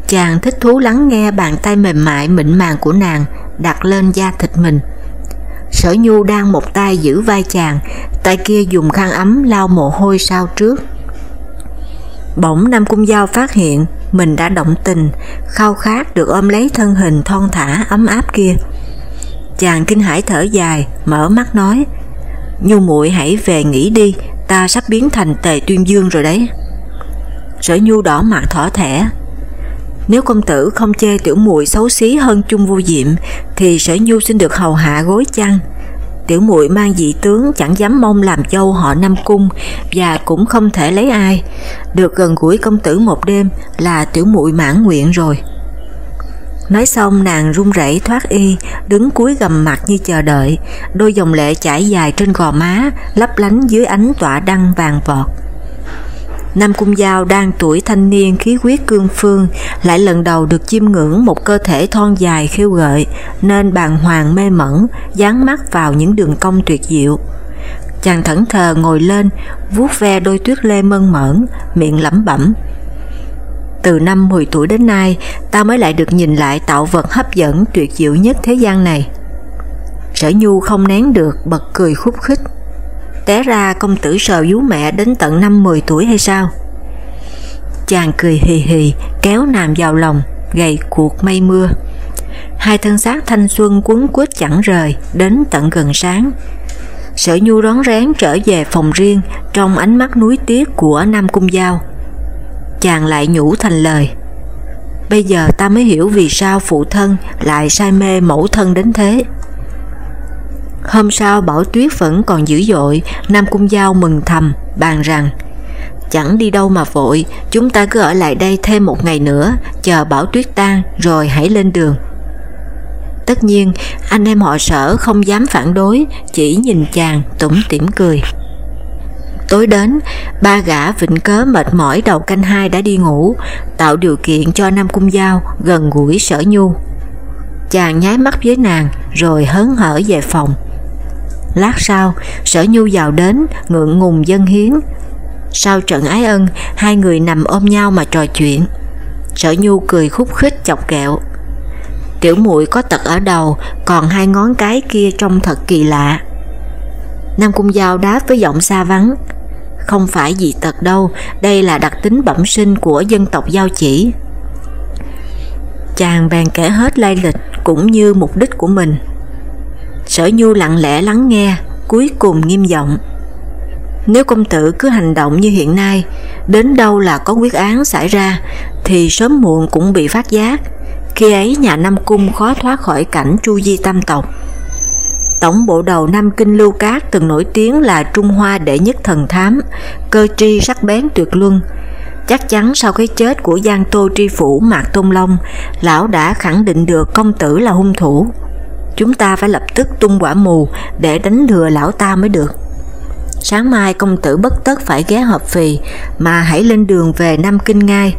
Chàng thích thú lắng nghe bàn tay mềm mại mịn màng của nàng đặt lên da thịt mình. Sở Nhu đang một tay giữ vai chàng, tay kia dùng khăn ấm lau mồ hôi sau trước. Bỗng Nam Cung Giao phát hiện mình đã động tình, khao khát được ôm lấy thân hình thon thả ấm áp kia. Chàng kinh hãi thở dài, mở mắt nói, Nhu muội hãy về nghỉ đi, ta sắp biến thành tề tuyên dương rồi đấy. Sở Nhu đỏ mặt thỏ thẻ, nếu công tử không chê tiểu muội xấu xí hơn chung vô diệm thì sở nhu xin được hầu hạ gối chăn. Tiểu muội mang dị tướng chẳng dám mong làm dâu họ Nam Cung và cũng không thể lấy ai. Được gần gũi công tử một đêm là tiểu muội mãn nguyện rồi. Nói xong nàng run rẩy thoát y, đứng cúi gầm mặt như chờ đợi, đôi dòng lệ chảy dài trên gò má, lấp lánh dưới ánh tỏa đăng vàng vọt. Nam Cung Giao đang tuổi thanh niên khí huyết cương phương, lại lần đầu được chiêm ngưỡng một cơ thể thon dài khiêu gợi, nên bàn hoàng mê mẩn, dán mắt vào những đường cong tuyệt diệu. Chàng thẫn thờ ngồi lên, vuốt ve đôi tuyết lê mơn mởn, miệng lẩm bẩm. Từ năm 10 tuổi đến nay, ta mới lại được nhìn lại tạo vật hấp dẫn tuyệt diệu nhất thế gian này. Sở Nhu không nén được, bật cười khúc khích. Té ra công tử sờ vú mẹ đến tận năm 10 tuổi hay sao? Chàng cười hì hì, kéo nàng vào lòng, gầy cuộc mây mưa. Hai thân xác thanh xuân quấn quýt chẳng rời, đến tận gần sáng. Sở Nhu rón rén trở về phòng riêng trong ánh mắt núi tiếc của Nam Cung Giao. Chàng lại nhủ thành lời, bây giờ ta mới hiểu vì sao phụ thân lại say mê mẫu thân đến thế. Hôm sau Bảo Tuyết vẫn còn dữ dội, Nam Cung Giao mừng thầm, bàn rằng Chẳng đi đâu mà vội, chúng ta cứ ở lại đây thêm một ngày nữa, chờ Bảo Tuyết tan rồi hãy lên đường. Tất nhiên, anh em họ sở không dám phản đối, chỉ nhìn chàng tủm tỉm cười. Tối đến, ba gã vịnh cớ mệt mỏi đầu canh hai đã đi ngủ, tạo điều kiện cho Nam Cung Giao gần gũi sở nhu. Chàng nháy mắt với nàng rồi hớn hở về phòng. Lát sau, sở nhu vào đến, ngượng ngùng dân hiến. Sau trận ái ân, hai người nằm ôm nhau mà trò chuyện. Sở nhu cười khúc khích chọc kẹo. Tiểu muội có tật ở đầu, còn hai ngón cái kia trông thật kỳ lạ. Nam Cung Giao đáp với giọng xa vắng, không phải dị tật đâu, đây là đặc tính bẩm sinh của dân tộc Giao chỉ. Chàng bèn kể hết lai lịch cũng như mục đích của mình. Sở Nhu lặng lẽ lắng nghe, cuối cùng nghiêm giọng. Nếu công tử cứ hành động như hiện nay, đến đâu là có quyết án xảy ra, thì sớm muộn cũng bị phát giác. Khi ấy nhà Nam Cung khó thoát khỏi cảnh tru di tam tộc. Tổng bộ đầu Nam Kinh Lưu Cát từng nổi tiếng là Trung Hoa đệ nhất thần thám, cơ tri sắc bén tuyệt luân. Chắc chắn sau cái chết của Giang Tô Tri Phủ Mạc Tôn Long, lão đã khẳng định được công tử là hung thủ. Chúng ta phải lập tức tung quả mù để đánh lừa lão ta mới được. Sáng mai công tử bất tất phải ghé hợp phì mà hãy lên đường về Nam Kinh ngay.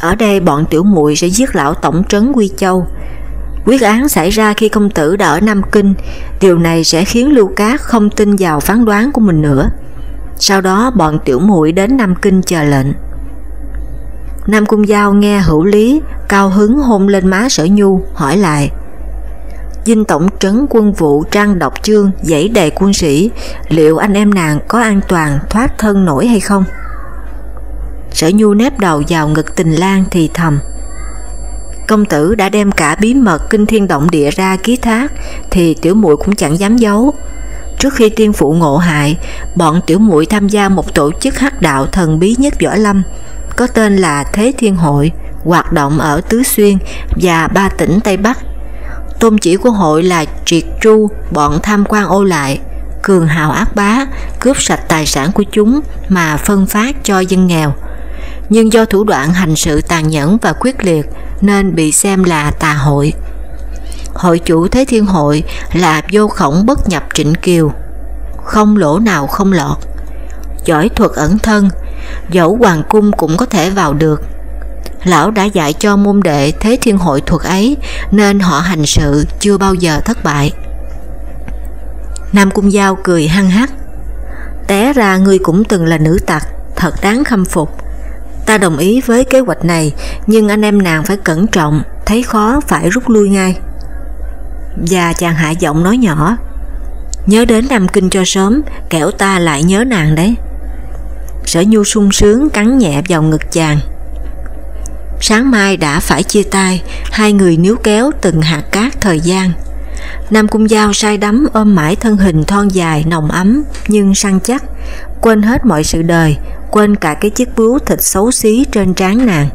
Ở đây bọn tiểu muội sẽ giết lão tổng trấn Quy Châu, Quyết án xảy ra khi công tử đã ở Nam Kinh, điều này sẽ khiến Lưu Cát không tin vào phán đoán của mình nữa. Sau đó bọn tiểu muội đến Nam Kinh chờ lệnh. Nam Cung Giao nghe hữu lý, cao hứng hôn lên má sở nhu, hỏi lại. Dinh tổng trấn quân vụ trang độc chương dãy đề quân sĩ, liệu anh em nàng có an toàn thoát thân nổi hay không? Sở nhu nép đầu vào ngực tình lang thì thầm công tử đã đem cả bí mật kinh thiên động địa ra ký thác thì tiểu muội cũng chẳng dám giấu. Trước khi tiên phụ ngộ hại, bọn tiểu muội tham gia một tổ chức hắc đạo thần bí nhất võ lâm, có tên là Thế Thiên Hội, hoạt động ở Tứ Xuyên và ba tỉnh Tây Bắc. Tôn chỉ của hội là triệt tru bọn tham quan ô lại, cường hào ác bá, cướp sạch tài sản của chúng mà phân phát cho dân nghèo. Nhưng do thủ đoạn hành sự tàn nhẫn và quyết liệt nên bị xem là tà hội. Hội chủ Thế Thiên Hội là vô khổng bất nhập trịnh kiều, không lỗ nào không lọt. Giỏi thuật ẩn thân, dẫu hoàng cung cũng có thể vào được. Lão đã dạy cho môn đệ Thế Thiên Hội thuật ấy nên họ hành sự chưa bao giờ thất bại. Nam Cung Giao cười hăng hắc. Té ra ngươi cũng từng là nữ tặc, thật đáng khâm phục. Ta đồng ý với kế hoạch này, nhưng anh em nàng phải cẩn trọng, thấy khó phải rút lui ngay. Và chàng hạ giọng nói nhỏ, nhớ đến Nam Kinh cho sớm, kẻo ta lại nhớ nàng đấy. Sở Nhu sung sướng cắn nhẹ vào ngực chàng. Sáng mai đã phải chia tay, hai người níu kéo từng hạt cát thời gian. Nam Cung Giao say đắm ôm mãi thân hình thon dài nồng ấm nhưng săn chắc, quên hết mọi sự đời, quên cả cái chiếc bướu thịt xấu xí trên trán nàng.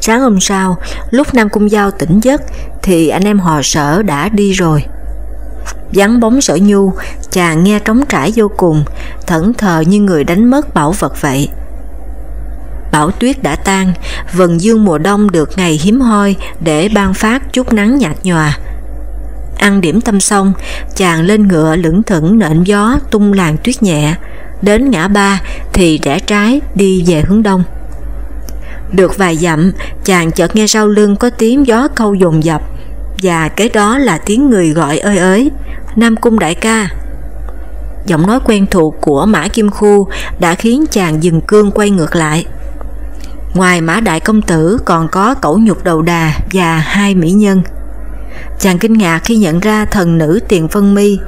Sáng hôm sau, lúc Nam Cung Giao tỉnh giấc thì anh em họ sở đã đi rồi. Vắng bóng sở nhu, chàng nghe trống trải vô cùng, thẫn thờ như người đánh mất bảo vật vậy. Bão tuyết đã tan, vần dương mùa đông được ngày hiếm hoi để ban phát chút nắng nhạt nhòa. Ăn điểm tâm xong, chàng lên ngựa lững thững nện gió tung làn tuyết nhẹ, đến ngã ba thì rẽ trái đi về hướng đông. Được vài dặm, chàng chợt nghe sau lưng có tiếng gió câu dồn dập, và kế đó là tiếng người gọi ơi ới, Nam Cung đại ca. Giọng nói quen thuộc của Mã Kim Khu đã khiến chàng dừng cương quay ngược lại. Ngoài Mã Đại Công Tử còn có cẩu nhục đầu đà và hai mỹ nhân. Chàng kinh ngạc khi nhận ra thần nữ tiền phân mi,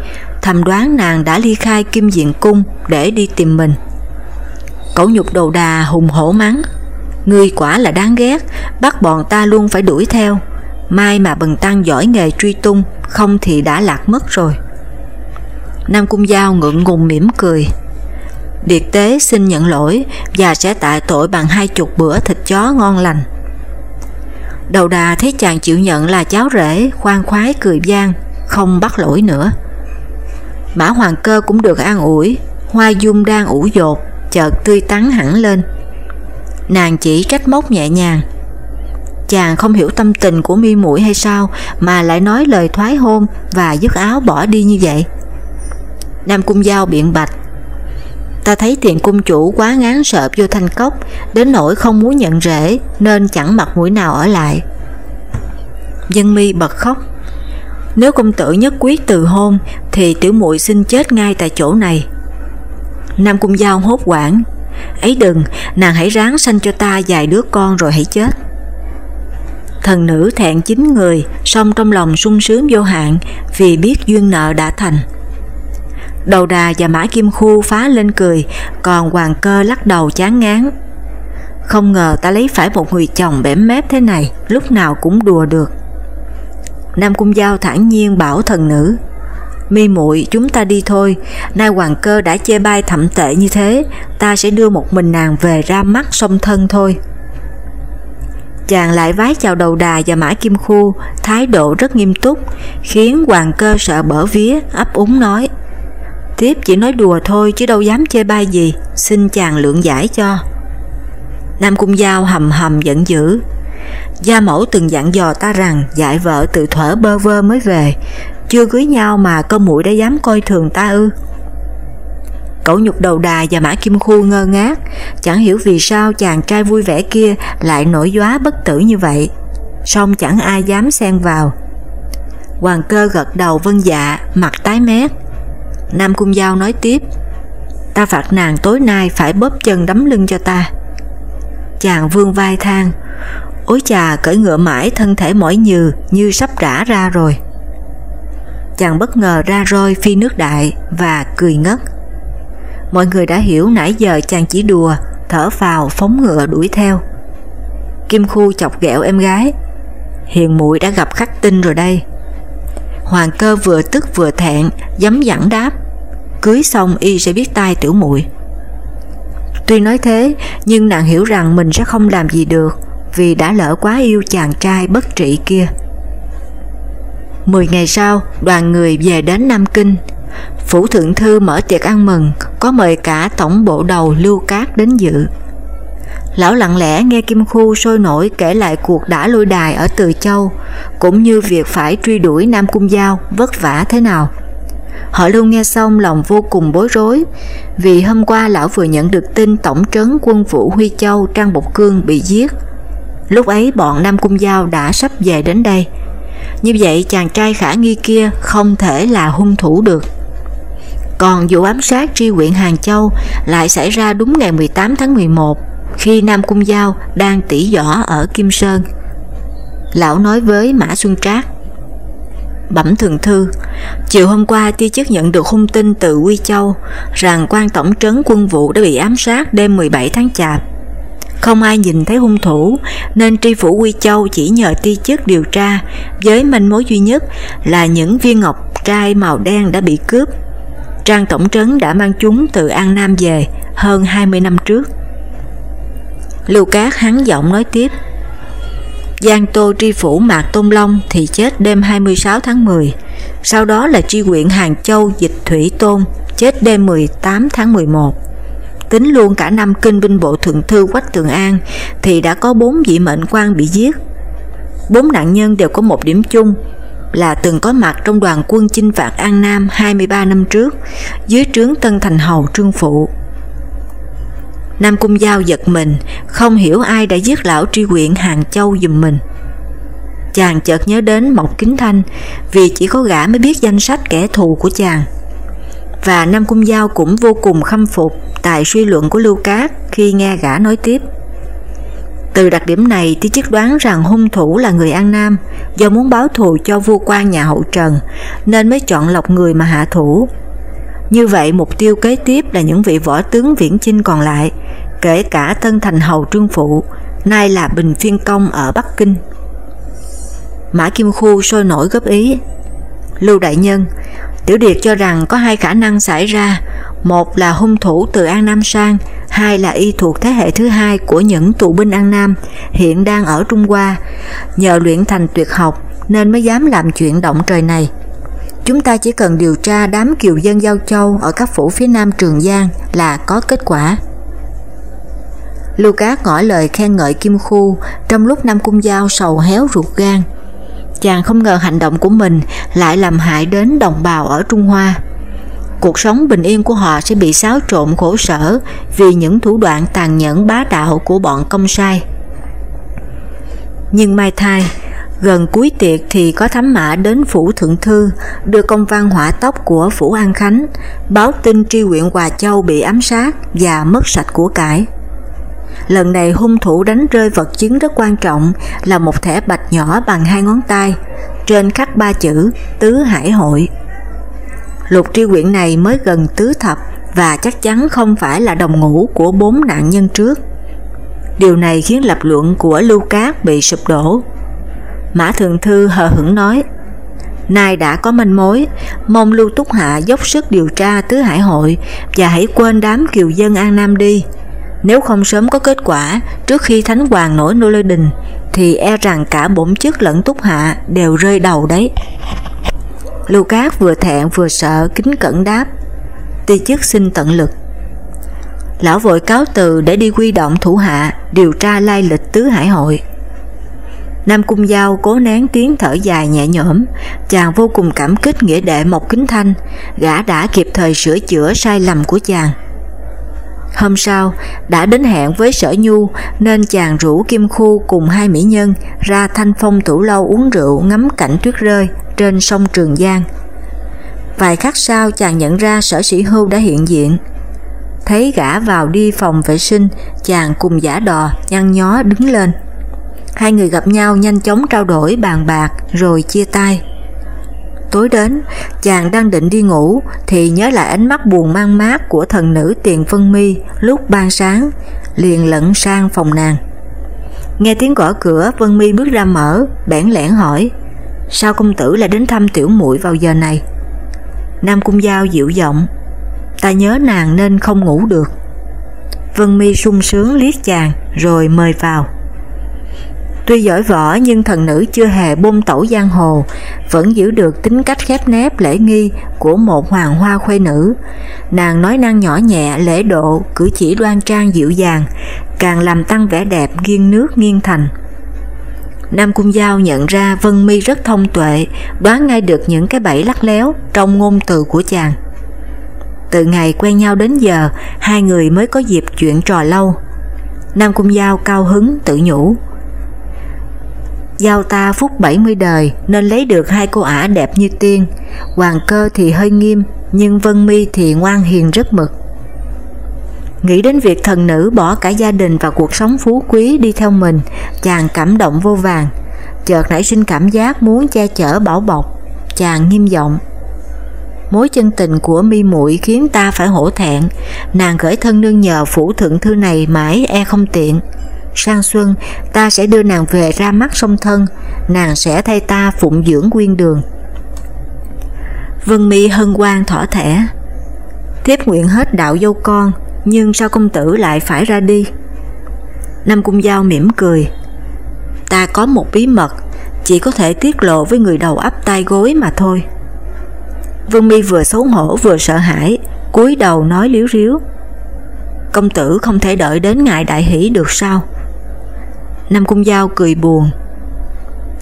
thầm đoán nàng đã ly khai kim diện cung để đi tìm mình. Cẩu nhục đầu đà hùng hổ mắng, Ngươi quả là đáng ghét, bắt bọn ta luôn phải đuổi theo. Mai mà bần tăng giỏi nghề truy tung, không thì đã lạc mất rồi. Nam Cung Giao ngượng ngùng mỉm cười. Điệt tế xin nhận lỗi và sẽ tại tội bằng hai chục bữa thịt chó ngon lành. Đầu đà thấy chàng chịu nhận là cháu rể, khoan khoái cười gian, không bắt lỗi nữa. Mã Hoàng Cơ cũng được an ủi, Hoa Dung đang ủ dột, chợt tươi tắn hẳn lên. Nàng chỉ trách móc nhẹ nhàng. Chàng không hiểu tâm tình của mi mũi hay sao mà lại nói lời thoái hôn và dứt áo bỏ đi như vậy. Nam Cung Giao biện bạch Ta thấy tiền cung chủ quá ngán sợ vô thanh cốc Đến nỗi không muốn nhận rễ Nên chẳng mặt mũi nào ở lại. Dân mi bật khóc. Nếu công tử nhất quyết từ hôn Thì tiểu muội xin chết ngay tại chỗ này. Nam Cung Giao hốt quảng Ấy đừng, nàng hãy ráng sanh cho ta vài đứa con rồi hãy chết. Thần nữ thẹn chính người song trong lòng sung sướng vô hạn Vì biết duyên nợ đã thành. Đầu đà và mã kim khu phá lên cười, còn hoàng cơ lắc đầu chán ngán. Không ngờ ta lấy phải một người chồng bẻm mép thế này, lúc nào cũng đùa được. Nam Cung Giao thản nhiên bảo thần nữ, Mi muội chúng ta đi thôi, nay hoàng cơ đã chê bai thậm tệ như thế, ta sẽ đưa một mình nàng về ra mắt song thân thôi. Chàng lại vái chào đầu đà và mã kim khu, thái độ rất nghiêm túc, khiến hoàng cơ sợ bở vía, ấp úng nói. Tiếp chỉ nói đùa thôi chứ đâu dám chơi bai gì, xin chàng lượng giải cho. Nam Cung Giao hầm hầm giận dữ. Gia mẫu từng dặn dò ta rằng dạy vợ tự thuở bơ vơ mới về, chưa cưới nhau mà con mũi đã dám coi thường ta ư. Cậu nhục đầu đà và mã kim khu ngơ ngác, chẳng hiểu vì sao chàng trai vui vẻ kia lại nổi gióa bất tử như vậy, song chẳng ai dám xen vào. Hoàng cơ gật đầu vân dạ, mặt tái mét, Nam Cung Giao nói tiếp Ta phạt nàng tối nay phải bóp chân đấm lưng cho ta. Chàng vương vai thang, Ôi chà cởi ngựa mãi thân thể mỏi nhừ như sắp rã ra rồi. Chàng bất ngờ ra roi phi nước đại và cười ngất. Mọi người đã hiểu nãy giờ chàng chỉ đùa Thở phào phóng ngựa đuổi theo. Kim Khu chọc ghẹo em gái Hiền muội đã gặp khắc tinh rồi đây. Hoàng cơ vừa tức vừa thẹn Dám dẳng đáp cưới xong y sẽ biết tai tiểu muội. Tuy nói thế, nhưng nàng hiểu rằng mình sẽ không làm gì được vì đã lỡ quá yêu chàng trai bất trị kia. Mười ngày sau, đoàn người về đến Nam Kinh. Phủ Thượng Thư mở tiệc ăn mừng, có mời cả tổng bộ đầu Lưu Cát đến dự. Lão lặng lẽ nghe Kim Khu sôi nổi kể lại cuộc đã lôi đài ở Từ Châu, cũng như việc phải truy đuổi Nam Cung Giao vất vả thế nào. Họ lưu nghe xong lòng vô cùng bối rối, vì hôm qua lão vừa nhận được tin tổng trấn quân vũ Huy Châu Trang Bộc Cương bị giết. Lúc ấy bọn Nam Cung Giao đã sắp về đến đây. Như vậy chàng trai khả nghi kia không thể là hung thủ được. Còn vụ ám sát tri huyện Hàng Châu lại xảy ra đúng ngày 18 tháng 11 khi Nam Cung Giao đang tỉ võ ở Kim Sơn. Lão nói với Mã Xuân Trác Bẩm Thường Thư, chiều hôm qua ti chức nhận được hung tin từ Quy Châu rằng quan tổng trấn quân vụ đã bị ám sát đêm 17 tháng Chạp. Không ai nhìn thấy hung thủ nên tri phủ Quy Châu chỉ nhờ ti chức điều tra với manh mối duy nhất là những viên ngọc trai màu đen đã bị cướp. Trang tổng trấn đã mang chúng từ An Nam về hơn 20 năm trước. Lưu Cát hắn giọng nói tiếp Giang Tô tri phủ Mạc Tôn Long thì chết đêm 26 tháng 10, sau đó là tri huyện Hàng Châu Dịch Thủy Tôn chết đêm 18 tháng 11. Tính luôn cả năm kinh binh bộ thượng thư Quách Tường An thì đã có bốn vị mệnh quan bị giết. Bốn nạn nhân đều có một điểm chung là từng có mặt trong đoàn quân chinh phạt An Nam 23 năm trước dưới trướng Tân Thành Hầu Trương Phụ. Nam Cung Giao giật mình, không hiểu ai đã giết lão tri huyện Hàng Châu giùm mình. Chàng chợt nhớ đến Mộc Kính Thanh vì chỉ có gã mới biết danh sách kẻ thù của chàng. Và Nam Cung Giao cũng vô cùng khâm phục tại suy luận của Lưu Cát khi nghe gã nói tiếp. Từ đặc điểm này thì chức đoán rằng hung thủ là người An Nam do muốn báo thù cho vua quan nhà hậu Trần nên mới chọn lọc người mà hạ thủ. Như vậy mục tiêu kế tiếp là những vị võ tướng viễn chinh còn lại kể cả Tân Thành Hầu Trương Phụ, nay là Bình Phiên Công ở Bắc Kinh. Mã Kim Khu sôi nổi góp ý. Lưu Đại Nhân, Tiểu Điệt cho rằng có hai khả năng xảy ra, một là hung thủ từ An Nam sang, hai là y thuộc thế hệ thứ hai của những tù binh An Nam, hiện đang ở Trung Hoa, nhờ luyện thành tuyệt học nên mới dám làm chuyện động trời này. Chúng ta chỉ cần điều tra đám kiều dân Giao Châu ở các phủ phía nam Trường Giang là có kết quả. Lưu Cát ngỏ lời khen ngợi Kim Khu trong lúc Nam Cung Giao sầu héo ruột gan. Chàng không ngờ hành động của mình lại làm hại đến đồng bào ở Trung Hoa. Cuộc sống bình yên của họ sẽ bị xáo trộn khổ sở vì những thủ đoạn tàn nhẫn bá đạo của bọn công sai. Nhưng mai thai, gần cuối tiệc thì có thám mã đến phủ thượng thư đưa công văn hỏa tốc của phủ An Khánh báo tin tri huyện Hòa Châu bị ám sát và mất sạch của cải. Lần này hung thủ đánh rơi vật chứng rất quan trọng là một thẻ bạch nhỏ bằng hai ngón tay, trên khắc ba chữ Tứ Hải Hội. Lục tri huyện này mới gần tứ thập và chắc chắn không phải là đồng ngũ của bốn nạn nhân trước. Điều này khiến lập luận của Lưu Cát bị sụp đổ. Mã Thường Thư hờ hững nói, Nay đã có manh mối, mong Lưu Túc Hạ dốc sức điều tra Tứ Hải Hội và hãy quên đám kiều dân An Nam đi. Nếu không sớm có kết quả trước khi Thánh Hoàng nổi nô lôi đình thì e rằng cả bổn chức lẫn Túc Hạ đều rơi đầu đấy. Lưu Cát vừa thẹn vừa sợ kính cẩn đáp Ti chức xin tận lực Lão vội cáo từ để đi quy động thủ hạ điều tra lai lịch tứ hải hội Nam Cung Giao cố nén tiếng thở dài nhẹ nhõm, chàng vô cùng cảm kích nghĩa đệ Mộc Kính Thanh, gã đã kịp thời sửa chữa sai lầm của chàng. Hôm sau, đã đến hẹn với Sở Nhu nên chàng rủ Kim Khu cùng hai mỹ nhân ra thanh phong tủ lâu uống rượu ngắm cảnh tuyết rơi trên sông Trường Giang. Vài khắc sau chàng nhận ra sở sĩ hưu đã hiện diện. Thấy gã vào đi phòng vệ sinh, chàng cùng giả đò nhăn nhó đứng lên. Hai người gặp nhau nhanh chóng trao đổi bàn bạc rồi chia tay. Tối đến, chàng đang định đi ngủ thì nhớ lại ánh mắt buồn mang mát của thần nữ Tiền Vân Mi lúc ban sáng, liền lẫn sang phòng nàng. Nghe tiếng gõ cửa, Vân Mi bước ra mở, bẽn lẽn hỏi, sao công tử lại đến thăm tiểu muội vào giờ này? Nam Cung Giao dịu giọng, ta nhớ nàng nên không ngủ được. Vân Mi sung sướng liếc chàng rồi mời vào. Tuy giỏi võ nhưng thần nữ chưa hề bung tẩu giang hồ, vẫn giữ được tính cách khép nép lễ nghi của một hoàng hoa khuê nữ. Nàng nói năng nhỏ nhẹ, lễ độ, cử chỉ đoan trang dịu dàng, càng làm tăng vẻ đẹp nghiêng nước nghiêng thành. Nam Cung Giao nhận ra Vân Mi rất thông tuệ, đoán ngay được những cái bẫy lắc léo trong ngôn từ của chàng. Từ ngày quen nhau đến giờ, hai người mới có dịp chuyện trò lâu. Nam Cung Giao cao hứng tự nhủ, Giao ta phúc 70 đời nên lấy được hai cô ả đẹp như tiên, hoàng cơ thì hơi nghiêm, nhưng Vân Mi thì ngoan hiền rất mực. Nghĩ đến việc thần nữ bỏ cả gia đình và cuộc sống phú quý đi theo mình, chàng cảm động vô vàng, chợt nảy sinh cảm giác muốn che chở bảo bọc, chàng nghiêm giọng. Mối chân tình của mi muội khiến ta phải hổ thẹn, nàng gửi thân nương nhờ phủ thượng thư này mãi e không tiện, sang xuân ta sẽ đưa nàng về ra mắt sông thân, nàng sẽ thay ta phụng dưỡng quyên đường. Vân Mi hân hoan thỏa thẻ. Thiếp nguyện hết đạo dâu con, nhưng sao công tử lại phải ra đi? Nam Cung Giao mỉm cười. Ta có một bí mật, chỉ có thể tiết lộ với người đầu ấp tay gối mà thôi. Vân Mi vừa xấu hổ vừa sợ hãi, cúi đầu nói liếu riếu. Công tử không thể đợi đến ngày đại hỷ được sao? Nam Cung Giao cười buồn.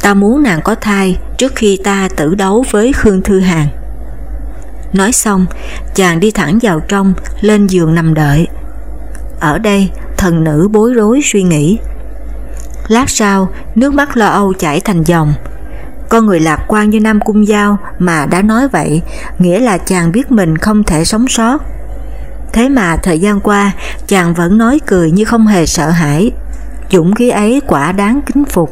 Ta muốn nàng có thai trước khi ta tử đấu với Khương Thư Hàn. Nói xong, chàng đi thẳng vào trong, lên giường nằm đợi. Ở đây, thần nữ bối rối suy nghĩ. Lát sau, nước mắt lo âu chảy thành dòng. Con người lạc quan như Nam Cung Giao mà đã nói vậy, nghĩa là chàng biết mình không thể sống sót. Thế mà thời gian qua, chàng vẫn nói cười như không hề sợ hãi, Dũng khí ấy quả đáng kính phục.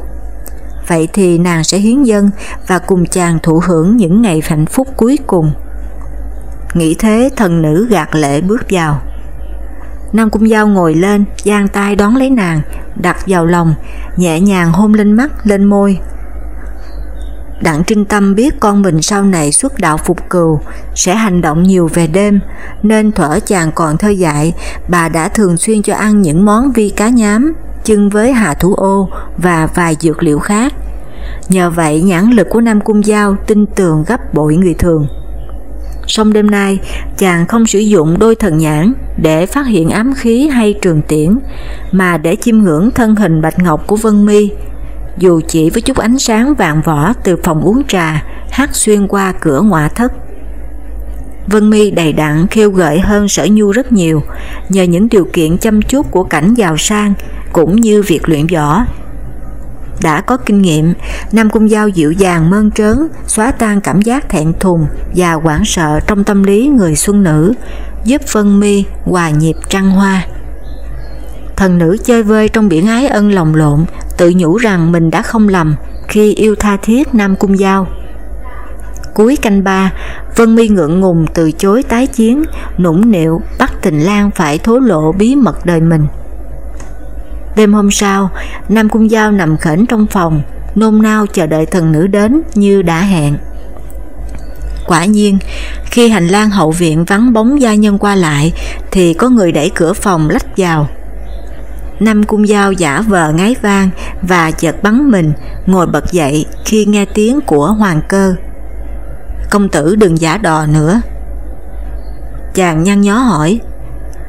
Vậy thì nàng sẽ hiến dân và cùng chàng thụ hưởng những ngày hạnh phúc cuối cùng. Nghĩ thế thần nữ gạt lệ bước vào. Nam Cung Giao ngồi lên, giang tay đón lấy nàng, đặt vào lòng, nhẹ nhàng hôn lên mắt, lên môi. Đặng Trinh Tâm biết con mình sau này xuất đạo phục cừu, sẽ hành động nhiều về đêm, nên thuở chàng còn thơ dại, bà đã thường xuyên cho ăn những món vi cá nhám, chưng với hà thủ ô và vài dược liệu khác. Nhờ vậy nhãn lực của Nam Cung Giao tinh tường gấp bội người thường. Song đêm nay, chàng không sử dụng đôi thần nhãn để phát hiện ám khí hay trường tiễn, mà để chiêm ngưỡng thân hình bạch ngọc của Vân Mi, dù chỉ với chút ánh sáng vàng vỏ từ phòng uống trà hát xuyên qua cửa ngoại thất. Vân Mi đầy đặn khiêu gợi hơn sở nhu rất nhiều, nhờ những điều kiện chăm chút của cảnh giàu sang cũng như việc luyện võ đã có kinh nghiệm, Nam Cung Giao dịu dàng mơn trớn, xóa tan cảm giác thẹn thùng và hoảng sợ trong tâm lý người xuân nữ, giúp Vân Mi hòa nhịp trăng hoa. Thần nữ chơi vơi trong biển ái ân lòng lộn, tự nhủ rằng mình đã không lầm khi yêu tha thiết Nam Cung Giao. Cuối canh ba, Vân Mi ngượng ngùng từ chối tái chiến, nũng nịu bắt Tình Lan phải thố lộ bí mật đời mình. Đêm hôm sau, Nam Cung Giao nằm khẩn trong phòng, nôn nao chờ đợi thần nữ đến như đã hẹn. Quả nhiên, khi hành lang hậu viện vắng bóng gia nhân qua lại, thì có người đẩy cửa phòng lách vào. Nam Cung Giao giả vờ ngáy vang và chợt bắn mình, ngồi bật dậy khi nghe tiếng của hoàng cơ. Công tử đừng giả đò nữa. Chàng nhăn nhó hỏi,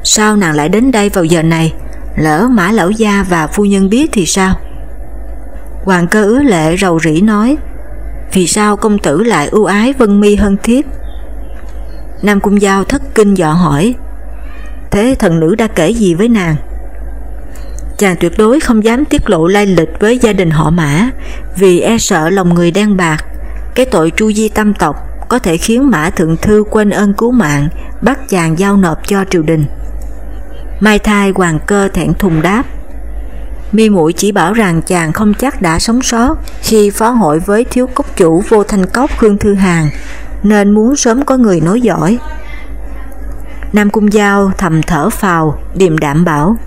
sao nàng lại đến đây vào giờ này? Lỡ mã lão gia và phu nhân biết thì sao? Hoàng cơ ứ lệ rầu rĩ nói, vì sao công tử lại ưu ái Vân Mi hơn thiếp? Nam Cung Giao thất kinh dọ hỏi, thế thần nữ đã kể gì với nàng? Chàng tuyệt đối không dám tiết lộ lai lịch với gia đình họ mã vì e sợ lòng người đen bạc, cái tội tru di tâm tộc có thể khiến mã thượng thư quên ơn cứu mạng bắt chàng giao nộp cho triều đình. Mai thai hoàng cơ thẹn thùng đáp. Mi mũi chỉ bảo rằng chàng không chắc đã sống sót khi phó hội với thiếu cốc chủ vô thanh cốc Khương Thư Hàng, nên muốn sớm có người nói giỏi. Nam Cung Giao thầm thở phào, điềm đạm bảo.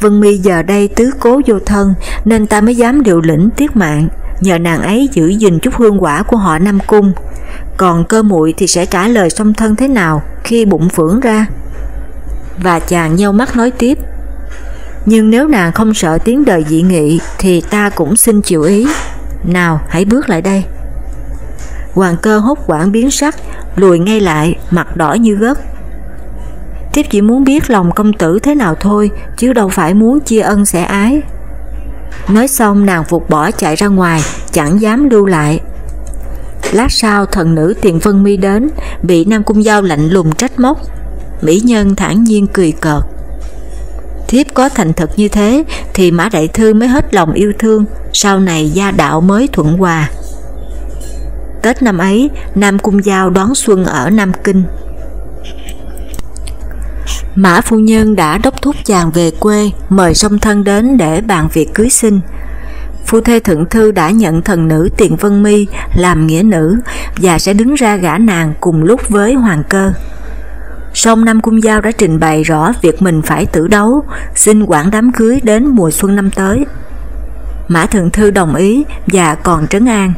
Vân Mi giờ đây tứ cố vô thân nên ta mới dám điều lĩnh tiết mạng, nhờ nàng ấy giữ gìn chút hương quả của họ Nam Cung. Còn cơ muội thì sẽ trả lời song thân thế nào khi bụng phưởng ra? Và chàng nhau mắt nói tiếp. Nhưng nếu nàng không sợ tiếng đời dị nghị thì ta cũng xin chịu ý. Nào hãy bước lại đây. Hoàng cơ hốt quảng biến sắc, lùi ngay lại, mặt đỏ như gấc. Tiếp chỉ muốn biết lòng công tử thế nào thôi, chứ đâu phải muốn chia ân sẻ ái. Nói xong nàng vụt bỏ chạy ra ngoài, chẳng dám lưu lại. Lát sau thần nữ tiền vân mi đến, bị Nam Cung Giao lạnh lùng trách móc, Mỹ Nhân thản nhiên cười cợt. Thiếp có thành thật như thế thì Mã Đại Thư mới hết lòng yêu thương, sau này gia đạo mới thuận hòa. Tết năm ấy, Nam Cung Giao đón xuân ở Nam Kinh. Mã phu nhân đã đốc thúc chàng về quê, mời song thân đến để bàn việc cưới sinh. Phu thê thượng thư đã nhận thần nữ Tiền Vân Mi làm nghĩa nữ và sẽ đứng ra gả nàng cùng lúc với hoàng cơ. Song Nam Cung Giao đã trình bày rõ việc mình phải tử đấu, xin quản đám cưới đến mùa xuân năm tới. Mã Thượng Thư đồng ý và còn trấn an.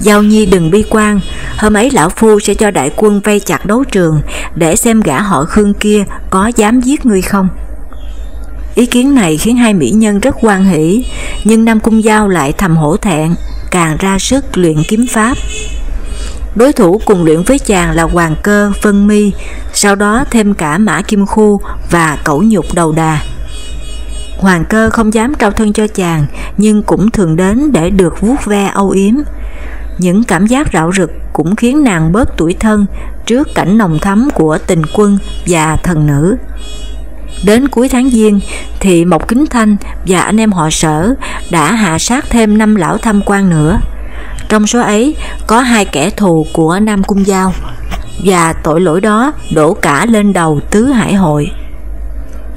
Giao Nhi đừng bi quan, hôm ấy lão phu sẽ cho đại quân vây chặt đấu trường để xem gã họ Khương kia có dám giết ngươi không. Ý kiến này khiến hai mỹ nhân rất quan hỷ, nhưng Nam Cung Giao lại thầm hổ thẹn, càng ra sức luyện kiếm pháp. Đối thủ cùng luyện với chàng là Hoàng Cơ, Vân Mi, sau đó thêm cả Mã Kim Khu và Cẩu Nhục Đầu Đà. Hoàng Cơ không dám trao thân cho chàng, nhưng cũng thường đến để được vuốt ve âu yếm. Những cảm giác rạo rực cũng khiến nàng bớt tuổi thân trước cảnh nồng thắm của tình quân và thần nữ. Đến cuối tháng Giêng thì Mộc Kính Thanh và anh em họ sở đã hạ sát thêm năm lão tham quan nữa. Trong số ấy có hai kẻ thù của Nam Cung Giao và tội lỗi đó đổ cả lên đầu Tứ Hải Hội.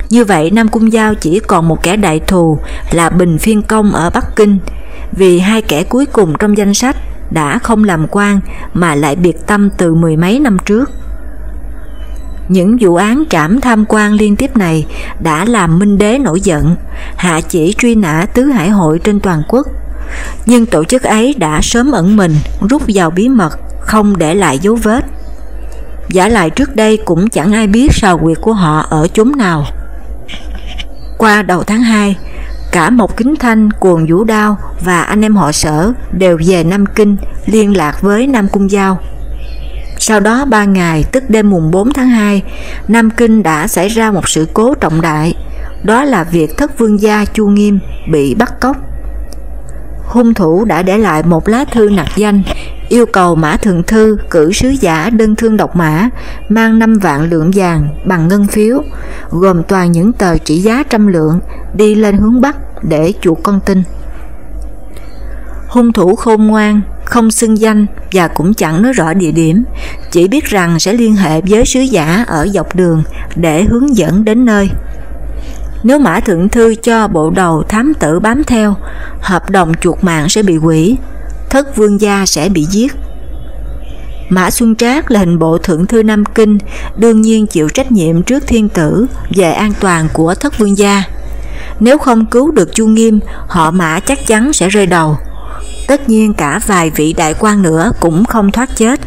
Như vậy Nam Cung Giao chỉ còn một kẻ đại thù là Bình Phiên Công ở Bắc Kinh vì hai kẻ cuối cùng trong danh sách đã không làm quan mà lại biệt tâm từ mười mấy năm trước. Những vụ án trảm tham quan liên tiếp này đã làm Minh Đế nổi giận, hạ chỉ truy nã Tứ Hải Hội trên toàn quốc nhưng tổ chức ấy đã sớm ẩn mình, rút vào bí mật, không để lại dấu vết. Giả lại trước đây cũng chẳng ai biết sào quyệt của họ ở chốn nào. Qua đầu tháng 2, cả một kính thanh, cuồng vũ đao và anh em họ sở đều về Nam Kinh liên lạc với Nam Cung Giao. Sau đó 3 ngày, tức đêm mùng 4 tháng 2, Nam Kinh đã xảy ra một sự cố trọng đại, đó là việc thất vương gia Chu Nghiêm bị bắt cóc. Hung thủ đã để lại một lá thư nặc danh, yêu cầu Mã Thượng Thư cử sứ giả đơn thương độc mã, mang 5 vạn lượng vàng bằng ngân phiếu, gồm toàn những tờ trị giá trăm lượng, đi lên hướng Bắc để chuộc con tin. Hung thủ khôn ngoan, không xưng danh và cũng chẳng nói rõ địa điểm, chỉ biết rằng sẽ liên hệ với sứ giả ở dọc đường để hướng dẫn đến nơi. Nếu Mã Thượng Thư cho bộ đầu thám tử bám theo, hợp đồng chuột mạng sẽ bị quỷ, thất vương gia sẽ bị giết. Mã Xuân Trác là hình bộ thượng thư Nam Kinh, đương nhiên chịu trách nhiệm trước thiên tử về an toàn của thất vương gia. Nếu không cứu được Chu Nghiêm, họ Mã chắc chắn sẽ rơi đầu. Tất nhiên cả vài vị đại quan nữa cũng không thoát chết.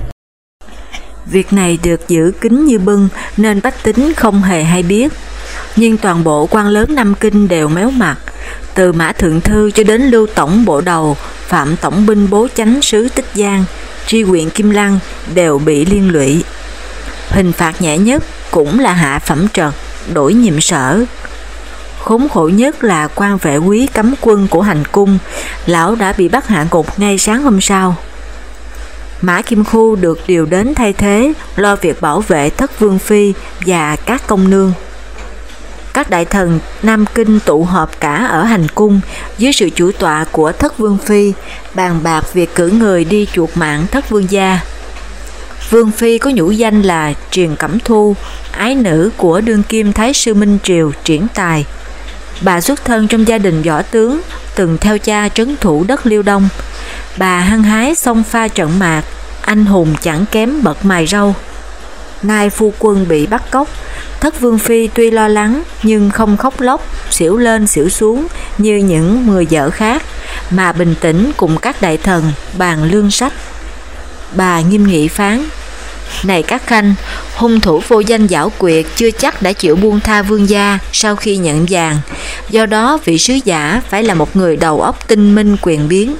Việc này được giữ kín như bưng nên bách tính không hề hay biết. Nhưng toàn bộ quan lớn Nam Kinh đều méo mặt, từ Mã Thượng Thư cho đến Lưu Tổng Bộ Đầu, Phạm Tổng binh Bố Chánh Sứ Tích Giang, tri huyện Kim Lăng đều bị liên lụy. Hình phạt nhẹ nhất cũng là hạ phẩm trật, đổi nhiệm sở, Khốn khổ nhất là quan vệ quý cấm quân của hành cung, lão đã bị bắt hạ gục ngay sáng hôm sau. Mã Kim Khu được điều đến thay thế, lo việc bảo vệ thất vương phi và các công nương. Các đại thần Nam Kinh tụ họp cả ở hành cung dưới sự chủ tọa của thất vương phi, bàn bạc việc cử người đi chuột mạng thất vương gia. Vương Phi có nhũ danh là Truyền Cẩm Thu, ái nữ của đương kim Thái sư Minh Triều triển tài. Bà xuất thân trong gia đình võ tướng, từng theo cha trấn thủ đất Liêu Đông. Bà hăng hái xông pha trận mạc, anh hùng chẳng kém bật mài râu. Nay phu quân bị bắt cóc, thất vương phi tuy lo lắng nhưng không khóc lóc, xỉu lên xỉu xuống như những người vợ khác, mà bình tĩnh cùng các đại thần bàn lương sách. Bà nghiêm nghị phán, này các khanh, hung thủ vô danh giảo quyệt chưa chắc đã chịu buông tha vương gia sau khi nhận vàng, do đó vị sứ giả phải là một người đầu óc tinh minh quyền biến.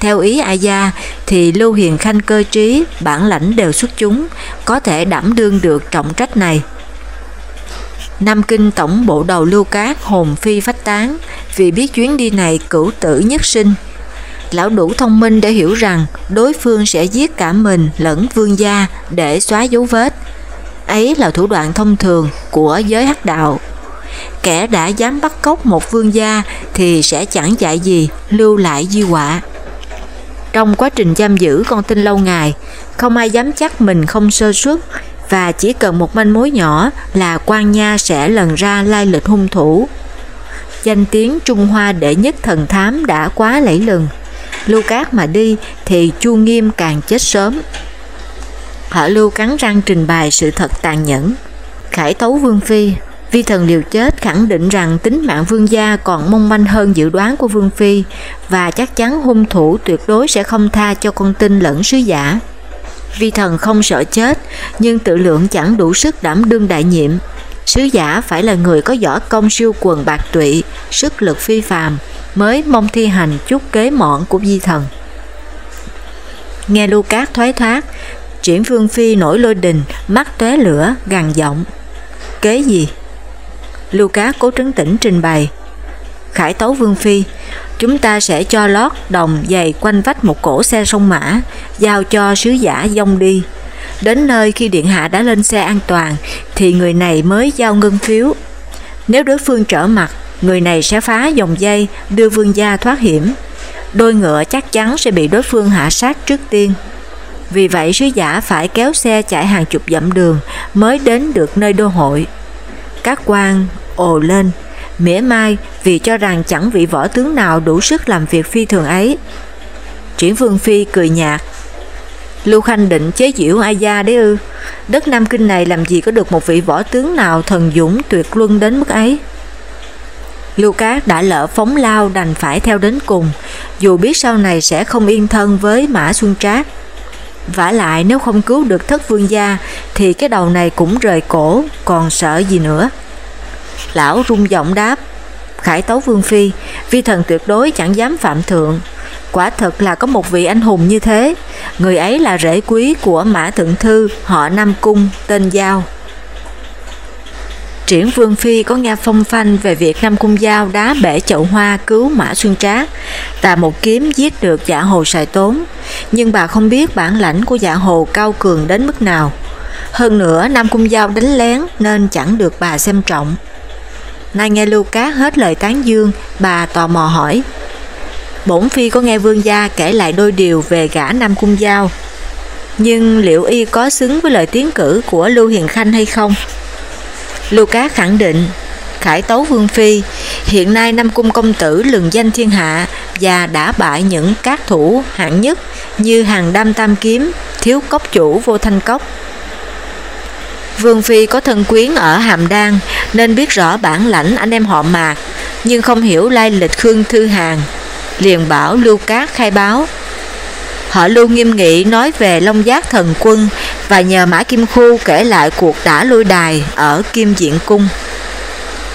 Theo ý A Gia thì Lưu Hiền Khanh cơ trí, bản lãnh đều xuất chúng, có thể đảm đương được trọng trách này. Nam Kinh Tổng Bộ Đầu Lưu Cát hồn phi phách tán vì biết chuyến đi này cửu tử nhất sinh lão đủ thông minh để hiểu rằng đối phương sẽ giết cả mình lẫn vương gia để xóa dấu vết. Ấy là thủ đoạn thông thường của giới hắc đạo. Kẻ đã dám bắt cóc một vương gia thì sẽ chẳng dạy gì lưu lại di họa. Trong quá trình giam giữ con tin lâu ngày, không ai dám chắc mình không sơ suất và chỉ cần một manh mối nhỏ là quan nha sẽ lần ra lai lịch hung thủ. Danh tiếng Trung Hoa đệ nhất thần thám đã quá lẫy lừng. Lưu Cát mà đi thì Chu Nghiêm càng chết sớm. Họ Lưu cắn răng trình bày sự thật tàn nhẫn. Khải tấu Vương Phi, Vi thần liều chết khẳng định rằng tính mạng vương gia còn mong manh hơn dự đoán của vương phi và chắc chắn hung thủ tuyệt đối sẽ không tha cho con tin lẫn sứ giả. Vi thần không sợ chết nhưng tự lượng chẳng đủ sức đảm đương đại nhiệm. Sứ giả phải là người có võ công siêu quần bạc tụy, sức lực phi phàm, mới mong thi hành chút kế mọn của di thần. Nghe Lưu Cát thoái thoát, triển Vương Phi nổi lôi đình, mắt tóe lửa, gằn giọng. Kế gì? Lưu Cát cố trấn tĩnh trình bày. Khải tấu Vương Phi, chúng ta sẽ cho lót đồng dày quanh vách một cổ xe sông mã, giao cho sứ giả dông đi. Đến nơi khi Điện Hạ đã lên xe an toàn, thì người này mới giao ngân phiếu. Nếu đối phương trở mặt, người này sẽ phá dòng dây đưa vương gia thoát hiểm. Đôi ngựa chắc chắn sẽ bị đối phương hạ sát trước tiên. Vì vậy sứ giả phải kéo xe chạy hàng chục dặm đường mới đến được nơi đô hội. Các quan ồ lên, mỉa mai vì cho rằng chẳng vị võ tướng nào đủ sức làm việc phi thường ấy. Triển Vương Phi cười nhạt. Lưu Khanh định chế giễu ai gia đấy ư. Đất Nam Kinh này làm gì có được một vị võ tướng nào thần dũng tuyệt luân đến mức ấy. Lưu Cát đã lỡ phóng lao đành phải theo đến cùng, dù biết sau này sẽ không yên thân với Mã Xuân Trác. vả lại nếu không cứu được thất vương gia thì cái đầu này cũng rời cổ, còn sợ gì nữa. Lão rung giọng đáp, khải tấu vương phi, vi thần tuyệt đối chẳng dám phạm thượng. Quả thật là có một vị anh hùng như thế, người ấy là rễ quý của Mã Thượng Thư, họ Nam Cung, tên Giao. Triển Vương Phi có nghe phong phanh về việc Nam Cung Giao đá bể chậu hoa cứu Mã Xuân Trác và một kiếm giết được giả hồ sài tốn, nhưng bà không biết bản lãnh của giả hồ cao cường đến mức nào. Hơn nữa Nam Cung Giao đánh lén nên chẳng được bà xem trọng. Nay nghe Lưu hết lời tán dương, bà tò mò hỏi. Bổn Phi có nghe Vương Gia kể lại đôi điều về gã Nam Cung Giao, nhưng liệu y có xứng với lời tiến cử của Lưu Hiền Khanh hay không? Lưu khẳng định, khải tấu Vương Phi, hiện nay Nam Cung Công Tử lừng danh thiên hạ và đã bại những các thủ hạng nhất như hàng đam tam kiếm, thiếu cốc chủ vô thanh cốc. Vương Phi có thân quyến ở Hàm Đan nên biết rõ bản lãnh anh em họ mạc, nhưng không hiểu lai lịch Khương Thư Hàng. Liền bảo Lưu Cát khai báo. Họ Lưu nghiêm nghị nói về Long Giác Thần Quân và nhờ Mã Kim Khu kể lại cuộc đả lui đài ở Kim Diện Cung.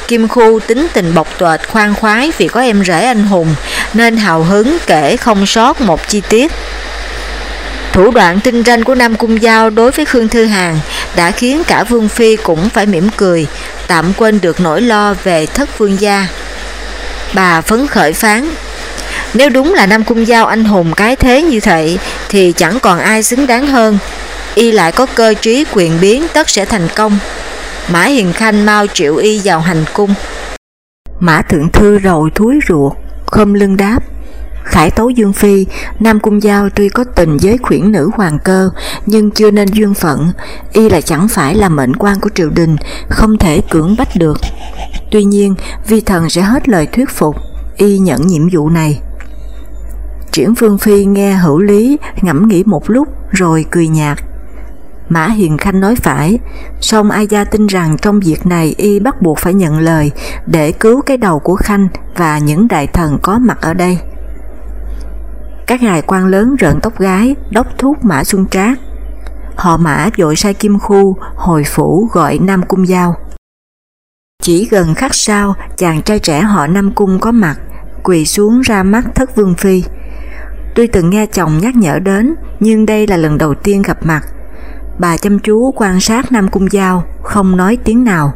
Kim Khu tính tình bộc tuệt khoan khoái vì có em rể anh hùng nên hào hứng kể không sót một chi tiết. Thủ đoạn tinh ranh của Nam Cung Giao đối với Khương Thư Hàng đã khiến cả Vương Phi cũng phải mỉm cười, tạm quên được nỗi lo về thất vương gia. Bà phấn khởi phán, nếu đúng là Nam Cung Giao anh hùng cái thế như vậy thì chẳng còn ai xứng đáng hơn. Y lại có cơ trí quyền biến tất sẽ thành công. Mã Hiền Khanh mau triệu y vào hành cung. Mã Thượng Thư rồi thúi ruột, khom lưng đáp. Khải tấu Dương Phi, Nam Cung Giao tuy có tình với khuyển nữ hoàng cơ, nhưng chưa nên duyên phận, y là chẳng phải là mệnh quan của triều đình, không thể cưỡng bách được. Tuy nhiên, vi thần sẽ hết lời thuyết phục, y nhận nhiệm vụ này. Triển Phương Phi nghe hữu lý, ngẫm nghĩ một lúc rồi cười nhạt. Mã Hiền Khanh nói phải, song Ai Gia tin rằng trong việc này y bắt buộc phải nhận lời để cứu cái đầu của Khanh và những đại thần có mặt ở đây. Các ngài quan lớn rợn tóc gái, đốc thuốc Mã Xuân Trác. Họ Mã vội sai Kim Khu, hồi phủ gọi Nam Cung Giao. Chỉ gần khắc sau, chàng trai trẻ họ Nam Cung có mặt, quỳ xuống ra mắt thất vương phi. Tuy từng nghe chồng nhắc nhở đến, nhưng đây là lần đầu tiên gặp mặt. Bà chăm chú quan sát Nam Cung Giao, không nói tiếng nào.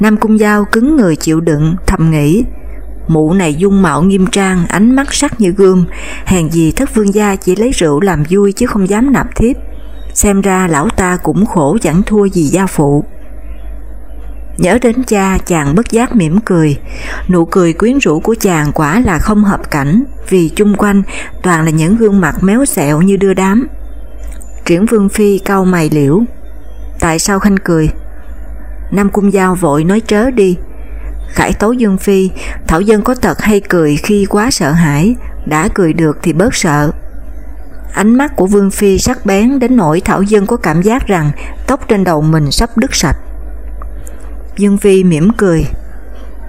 Nam Cung Giao cứng người chịu đựng, thầm nghĩ, mụ này dung mạo nghiêm trang, ánh mắt sắc như gươm, hèn gì thất vương gia chỉ lấy rượu làm vui chứ không dám nạp thiếp. Xem ra lão ta cũng khổ chẳng thua gì gia phụ. Nhớ đến cha chàng bất giác mỉm cười, nụ cười quyến rũ của chàng quả là không hợp cảnh vì chung quanh toàn là những gương mặt méo xẹo như đưa đám. Triển Vương Phi cau mày liễu, tại sao Khanh cười? Nam Cung Giao vội nói trớ đi, Khải tấu Dương Phi, Thảo Dân có tật hay cười khi quá sợ hãi, đã cười được thì bớt sợ. Ánh mắt của Vương Phi sắc bén đến nỗi Thảo Dân có cảm giác rằng tóc trên đầu mình sắp đứt sạch. Dương Phi mỉm cười,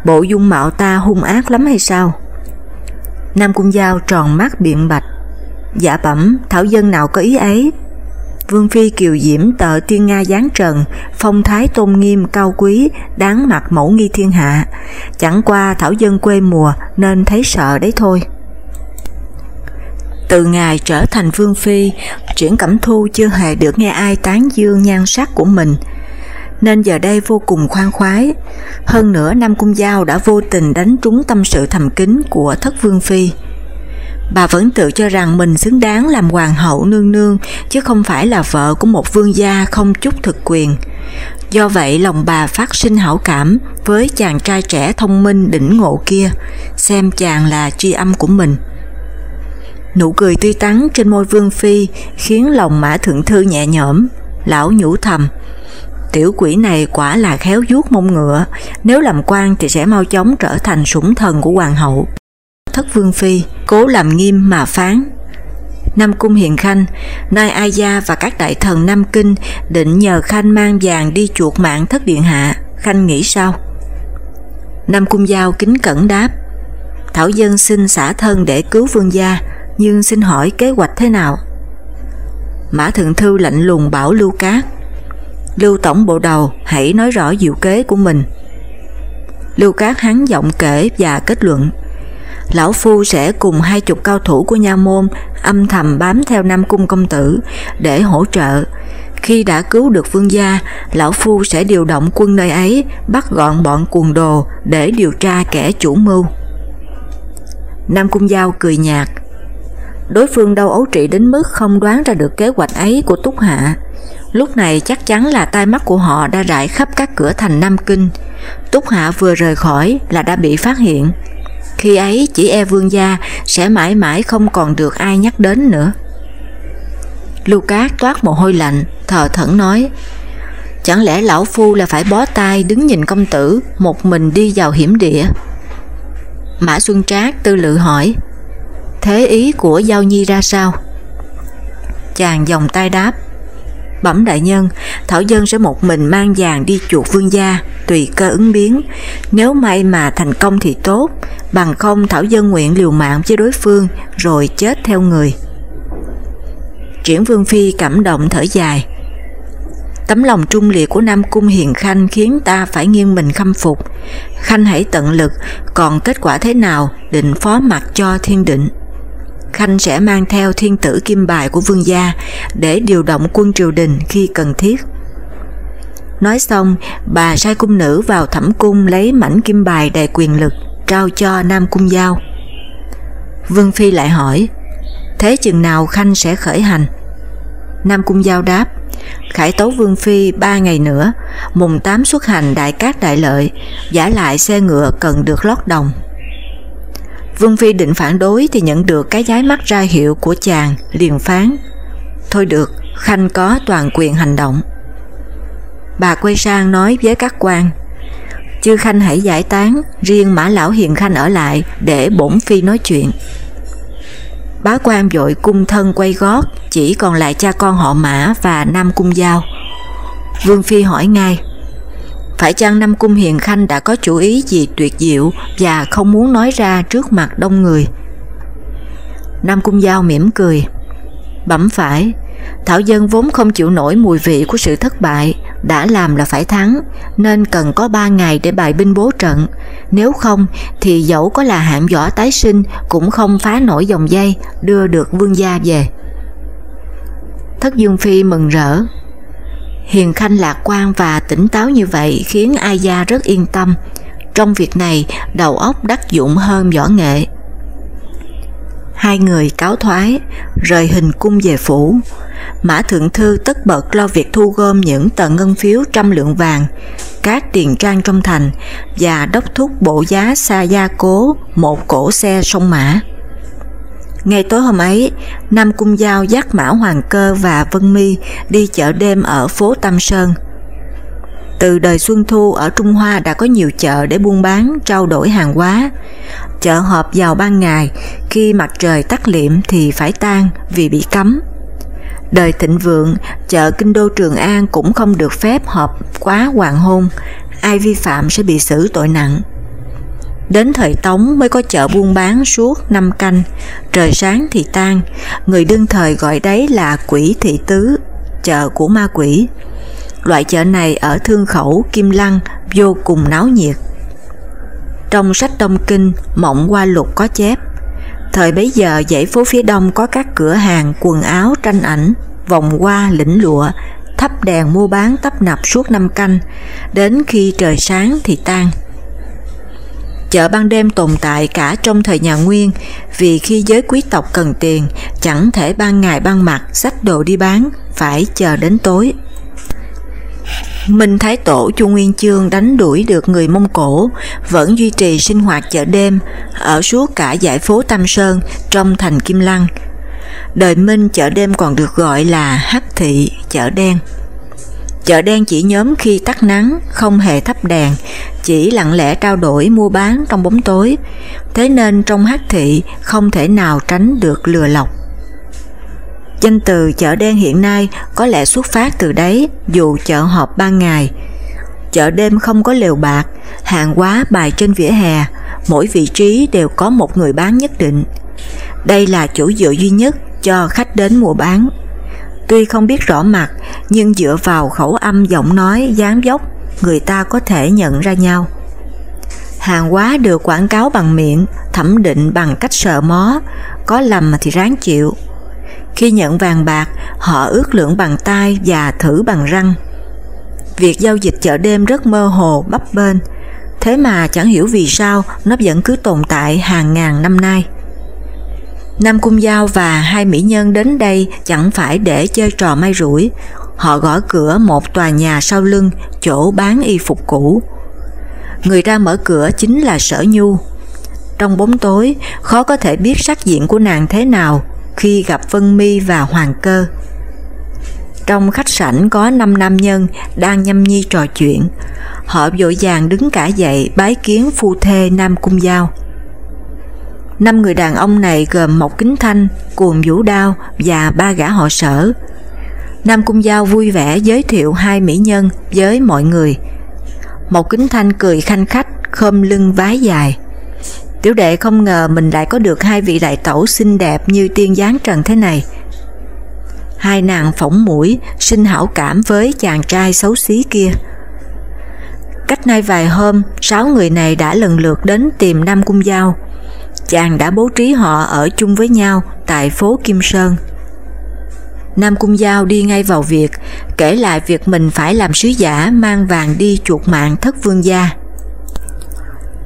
bộ dung mạo ta hung ác lắm hay sao? Nam Cung Giao tròn mắt biện bạch, dạ bẩm Thảo Dân nào có ý ấy, Vương Phi kiều diễm tợ tiên Nga giáng trần, phong thái tôn nghiêm cao quý, đáng mặt mẫu nghi thiên hạ. Chẳng qua thảo dân quê mùa nên thấy sợ đấy thôi. Từ ngày trở thành Vương Phi, Triển Cẩm Thu chưa hề được nghe ai tán dương nhan sắc của mình, nên giờ đây vô cùng khoan khoái. Hơn nữa Nam Cung Giao đã vô tình đánh trúng tâm sự thầm kín của thất Vương Phi bà vẫn tự cho rằng mình xứng đáng làm hoàng hậu nương nương chứ không phải là vợ của một vương gia không chút thực quyền. Do vậy lòng bà phát sinh hảo cảm với chàng trai trẻ thông minh đỉnh ngộ kia, xem chàng là tri âm của mình. Nụ cười tươi tắn trên môi vương phi khiến lòng mã thượng thư nhẹ nhõm, lão nhủ thầm. Tiểu quỷ này quả là khéo vuốt mông ngựa, nếu làm quan thì sẽ mau chóng trở thành sủng thần của hoàng hậu thất vương phi, cố làm nghiêm mà phán. Nam Cung Hiền Khanh, Nai A Gia và các đại thần Nam Kinh định nhờ Khanh mang vàng đi chuột mạng thất điện hạ, Khanh nghĩ sao? Nam Cung Giao kính cẩn đáp, Thảo Dân xin xả thân để cứu vương gia, nhưng xin hỏi kế hoạch thế nào? Mã Thượng Thư lạnh lùng bảo Lưu Cát, Lưu Tổng Bộ Đầu hãy nói rõ diệu kế của mình. Lưu Cát hắn giọng kể và kết luận, Lão Phu sẽ cùng hai chục cao thủ của nha môn âm thầm bám theo Nam Cung Công Tử để hỗ trợ. Khi đã cứu được vương gia, Lão Phu sẽ điều động quân nơi ấy bắt gọn bọn cuồng đồ để điều tra kẻ chủ mưu. Nam Cung Giao cười nhạt. Đối phương đâu ấu trị đến mức không đoán ra được kế hoạch ấy của Túc Hạ. Lúc này chắc chắn là tai mắt của họ đã rải khắp các cửa thành Nam Kinh. Túc Hạ vừa rời khỏi là đã bị phát hiện. Khi ấy chỉ e vương gia sẽ mãi mãi không còn được ai nhắc đến nữa. Lưu Cát toát mồ hôi lạnh, thờ thẫn nói Chẳng lẽ lão phu là phải bó tay đứng nhìn công tử một mình đi vào hiểm địa? Mã Xuân Trác tư lự hỏi Thế ý của Giao Nhi ra sao? Chàng dòng tay đáp Bẩm đại nhân, Thảo Dân sẽ một mình mang vàng đi chuột vương gia, tùy cơ ứng biến. Nếu may mà thành công thì tốt, bằng không Thảo Dân nguyện liều mạng với đối phương rồi chết theo người. Triển Vương Phi cảm động thở dài. Tấm lòng trung liệt của Nam Cung Hiền Khanh khiến ta phải nghiêng mình khâm phục. Khanh hãy tận lực, còn kết quả thế nào định phó mặt cho thiên định. Khanh sẽ mang theo thiên tử kim bài của vương gia để điều động quân triều đình khi cần thiết. Nói xong, bà sai cung nữ vào thẩm cung lấy mảnh kim bài đầy quyền lực, trao cho Nam Cung Giao. Vương Phi lại hỏi, thế chừng nào Khanh sẽ khởi hành? Nam Cung Giao đáp, khải tấu Vương Phi ba ngày nữa, mùng 8 xuất hành đại cát đại lợi, giả lại xe ngựa cần được lót đồng. Vương Phi định phản đối thì nhận được cái giái mắt ra hiệu của chàng, liền phán. Thôi được, Khanh có toàn quyền hành động. Bà quay sang nói với các quan, Chư Khanh hãy giải tán, riêng Mã Lão Hiền Khanh ở lại để bổn Phi nói chuyện. Bá quan vội cung thân quay gót, chỉ còn lại cha con họ Mã và Nam Cung Giao. Vương Phi hỏi ngay, phải chăng Nam Cung Hiền Khanh đã có chủ ý gì tuyệt diệu và không muốn nói ra trước mặt đông người? Nam Cung Giao mỉm cười. Bẩm phải, Thảo Dân vốn không chịu nổi mùi vị của sự thất bại, đã làm là phải thắng, nên cần có 3 ngày để bài binh bố trận. Nếu không thì dẫu có là hạm võ tái sinh cũng không phá nổi dòng dây, đưa được vương gia về. Thất Dương Phi mừng rỡ, Hiền Khanh lạc quan và tỉnh táo như vậy khiến Ai Gia rất yên tâm. Trong việc này, đầu óc đắc dụng hơn võ nghệ. Hai người cáo thoái, rời hình cung về phủ. Mã Thượng Thư tất bật lo việc thu gom những tờ ngân phiếu trăm lượng vàng, các tiền trang trong thành và đốc thúc bộ giá xa gia cố một cổ xe sông Mã. Ngày tối hôm ấy, Nam Cung Giao dắt mão Hoàng Cơ và Vân Mi đi chợ đêm ở phố Tam Sơn. Từ đời Xuân Thu ở Trung Hoa đã có nhiều chợ để buôn bán, trao đổi hàng hóa. Chợ họp vào ban ngày, khi mặt trời tắt liệm thì phải tan vì bị cấm. Đời thịnh vượng, chợ Kinh Đô Trường An cũng không được phép họp quá hoàng hôn, ai vi phạm sẽ bị xử tội nặng. Đến thời Tống mới có chợ buôn bán suốt năm canh, trời sáng thì tan, người đương thời gọi đấy là quỷ thị tứ, chợ của ma quỷ. Loại chợ này ở Thương Khẩu, Kim Lăng vô cùng náo nhiệt. Trong sách Đông Kinh, Mộng Qua Lục có chép, thời bấy giờ dãy phố phía đông có các cửa hàng quần áo tranh ảnh, vòng hoa lĩnh lụa, thắp đèn mua bán tấp nập suốt năm canh, đến khi trời sáng thì tan. Chợ ban đêm tồn tại cả trong thời nhà Nguyên vì khi giới quý tộc cần tiền chẳng thể ban ngày ban mặt sách đồ đi bán, phải chờ đến tối. Minh Thái Tổ Chu Nguyên Chương đánh đuổi được người Mông Cổ, vẫn duy trì sinh hoạt chợ đêm ở suốt cả giải phố Tam Sơn trong thành Kim Lăng. Đời Minh chợ đêm còn được gọi là Hắc Thị, chợ đen. Chợ đen chỉ nhóm khi tắt nắng, không hề thắp đèn, chỉ lặng lẽ trao đổi mua bán trong bóng tối, thế nên trong hát thị không thể nào tránh được lừa lọc. Danh từ chợ đen hiện nay có lẽ xuất phát từ đấy dù chợ họp ban ngày. Chợ đêm không có lều bạc, hàng hóa bài trên vỉa hè, mỗi vị trí đều có một người bán nhất định. Đây là chỗ dựa duy nhất cho khách đến mua bán. Tuy không biết rõ mặt, nhưng dựa vào khẩu âm giọng nói dáng dốc, người ta có thể nhận ra nhau. Hàng hóa được quảng cáo bằng miệng, thẩm định bằng cách sờ mó, có lầm thì ráng chịu. Khi nhận vàng bạc, họ ước lượng bằng tay và thử bằng răng. Việc giao dịch chợ đêm rất mơ hồ, bấp bênh, thế mà chẳng hiểu vì sao nó vẫn cứ tồn tại hàng ngàn năm nay. Nam Cung Giao và hai mỹ nhân đến đây chẳng phải để chơi trò may rủi, họ gõ cửa một tòa nhà sau lưng, chỗ bán y phục cũ. Người ra mở cửa chính là Sở Nhu. Trong bóng tối, khó có thể biết sắc diện của nàng thế nào khi gặp Vân Mi và Hoàng Cơ. Trong khách sảnh có 5 nam nhân đang nhâm nhi trò chuyện, họ vội vàng đứng cả dậy bái kiến phu thê Nam Cung Giao. Năm người đàn ông này gồm Mộc Kính Thanh, Cuồng Vũ Đao và ba gã họ sở. Nam Cung Giao vui vẻ giới thiệu hai mỹ nhân với mọi người. Mộc Kính Thanh cười khanh khách, khom lưng vái dài. Tiểu đệ không ngờ mình lại có được hai vị đại tẩu xinh đẹp như tiên giáng trần thế này. Hai nàng phỏng mũi, sinh hảo cảm với chàng trai xấu xí kia. Cách nay vài hôm, sáu người này đã lần lượt đến tìm Nam Cung Giao. Chàng đã bố trí họ ở chung với nhau tại phố Kim Sơn. Nam Cung Giao đi ngay vào việc, kể lại việc mình phải làm sứ giả mang vàng đi chuột mạng thất vương gia.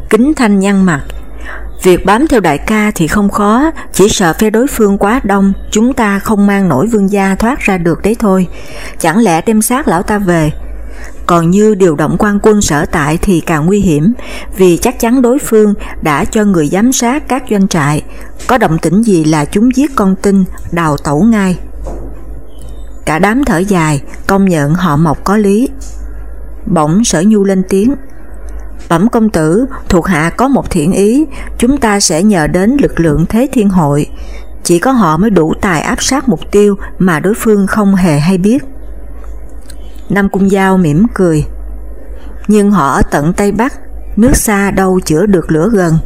Kính thanh nhăn mặt, Việc bám theo đại ca thì không khó, chỉ sợ phe đối phương quá đông, chúng ta không mang nổi vương gia thoát ra được đấy thôi. Chẳng lẽ đem xác lão ta về? Còn như điều động quan quân sở tại thì càng nguy hiểm, vì chắc chắn đối phương đã cho người giám sát các doanh trại, có động tĩnh gì là chúng giết con tin, đào tẩu ngay. Cả đám thở dài, công nhận họ mộc có lý. Bỗng sở nhu lên tiếng, Bẩm công tử, thuộc hạ có một thiện ý, chúng ta sẽ nhờ đến lực lượng thế thiên hội. Chỉ có họ mới đủ tài áp sát mục tiêu mà đối phương không hề hay biết. Nam Cung Giao mỉm cười. Nhưng họ ở tận Tây Bắc, nước xa đâu chữa được lửa gần.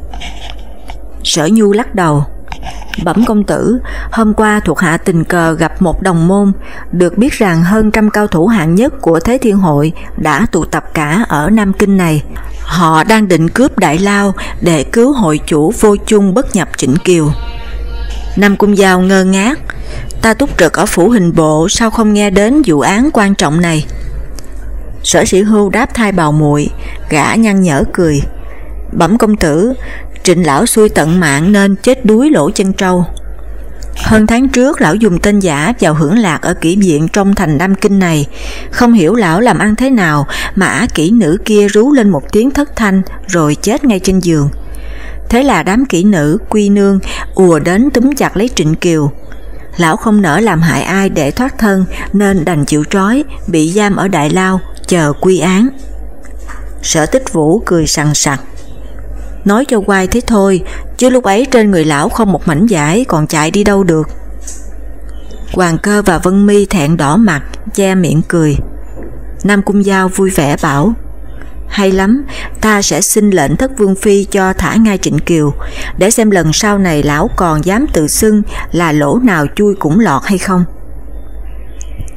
Sở Nhu lắc đầu. Bẩm công tử, hôm qua thuộc hạ tình cờ gặp một đồng môn, được biết rằng hơn trăm cao thủ hạng nhất của Thế Thiên Hội đã tụ tập cả ở Nam Kinh này. Họ đang định cướp Đại Lao để cứu hội chủ vô chung bất nhập Trịnh Kiều. Nam Cung Giao ngơ ngác, ta túc trực ở phủ hình bộ sao không nghe đến vụ án quan trọng này. Sở sĩ hưu đáp thai bào muội gã nhăn nhở cười. Bẩm công tử, trịnh lão xui tận mạng nên chết đuối lỗ chân trâu. Hơn tháng trước lão dùng tên giả vào hưởng lạc ở kỹ viện trong thành Nam Kinh này, không hiểu lão làm ăn thế nào mà ả kỹ nữ kia rú lên một tiếng thất thanh rồi chết ngay trên giường. Thế là đám kỹ nữ, quy nương ùa đến túm chặt lấy Trịnh Kiều. Lão không nỡ làm hại ai để thoát thân nên đành chịu trói, bị giam ở Đại Lao, chờ quy án. Sở tích vũ cười sằng sặc. Nói cho quay thế thôi, chứ lúc ấy trên người lão không một mảnh giải còn chạy đi đâu được. Hoàng cơ và Vân Mi thẹn đỏ mặt, che miệng cười. Nam Cung Giao vui vẻ bảo, hay lắm, ta sẽ xin lệnh thất vương phi cho thả ngay Trịnh Kiều, để xem lần sau này lão còn dám tự xưng là lỗ nào chui cũng lọt hay không.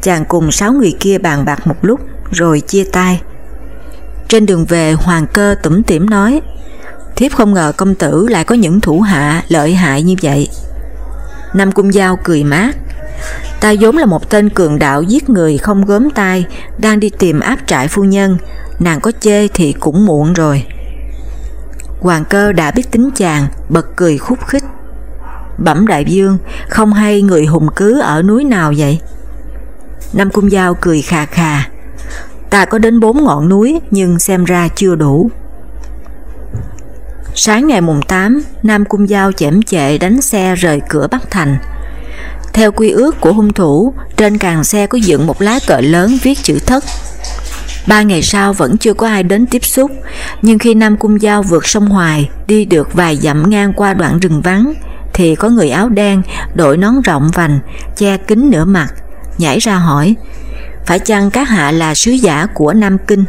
Chàng cùng sáu người kia bàn bạc một lúc, rồi chia tay. Trên đường về Hoàng cơ tủm tỉm nói, thiếp không ngờ công tử lại có những thủ hạ lợi hại như vậy. Nam Cung Giao cười mát, ta vốn là một tên cường đạo giết người không gớm tay, đang đi tìm áp trại phu nhân, nàng có chê thì cũng muộn rồi. Hoàng cơ đã biết tính chàng, bật cười khúc khích. Bẩm đại dương, không hay người hùng cứ ở núi nào vậy? Nam Cung Giao cười khà khà. Ta có đến bốn ngọn núi nhưng xem ra chưa đủ. Sáng ngày mùng 8, Nam Cung Giao chẻm chệ đánh xe rời cửa Bắc Thành. Theo quy ước của hung thủ, trên càng xe có dựng một lá cờ lớn viết chữ thất. Ba ngày sau vẫn chưa có ai đến tiếp xúc, nhưng khi Nam Cung Giao vượt sông Hoài, đi được vài dặm ngang qua đoạn rừng vắng, thì có người áo đen, đội nón rộng vành, che kính nửa mặt, nhảy ra hỏi, phải chăng các hạ là sứ giả của Nam Kinh?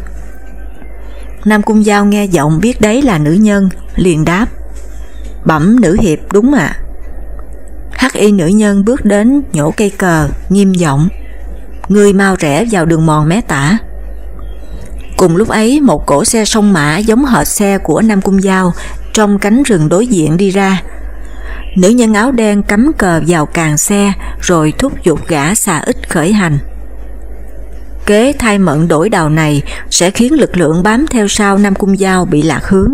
Nam Cung Giao nghe giọng biết đấy là nữ nhân, liền đáp. Bẩm nữ hiệp đúng ạ. Hắc y nữ nhân bước đến nhổ cây cờ, nghiêm giọng. Người mau rẽ vào đường mòn mé tả. Cùng lúc ấy một cổ xe sông mã giống hệt xe của Nam Cung Giao trong cánh rừng đối diện đi ra. Nữ nhân áo đen cắm cờ vào càng xe rồi thúc giục gã xà ít khởi hành. Kế thay mận đổi đào này sẽ khiến lực lượng bám theo sau Nam Cung Giao bị lạc hướng.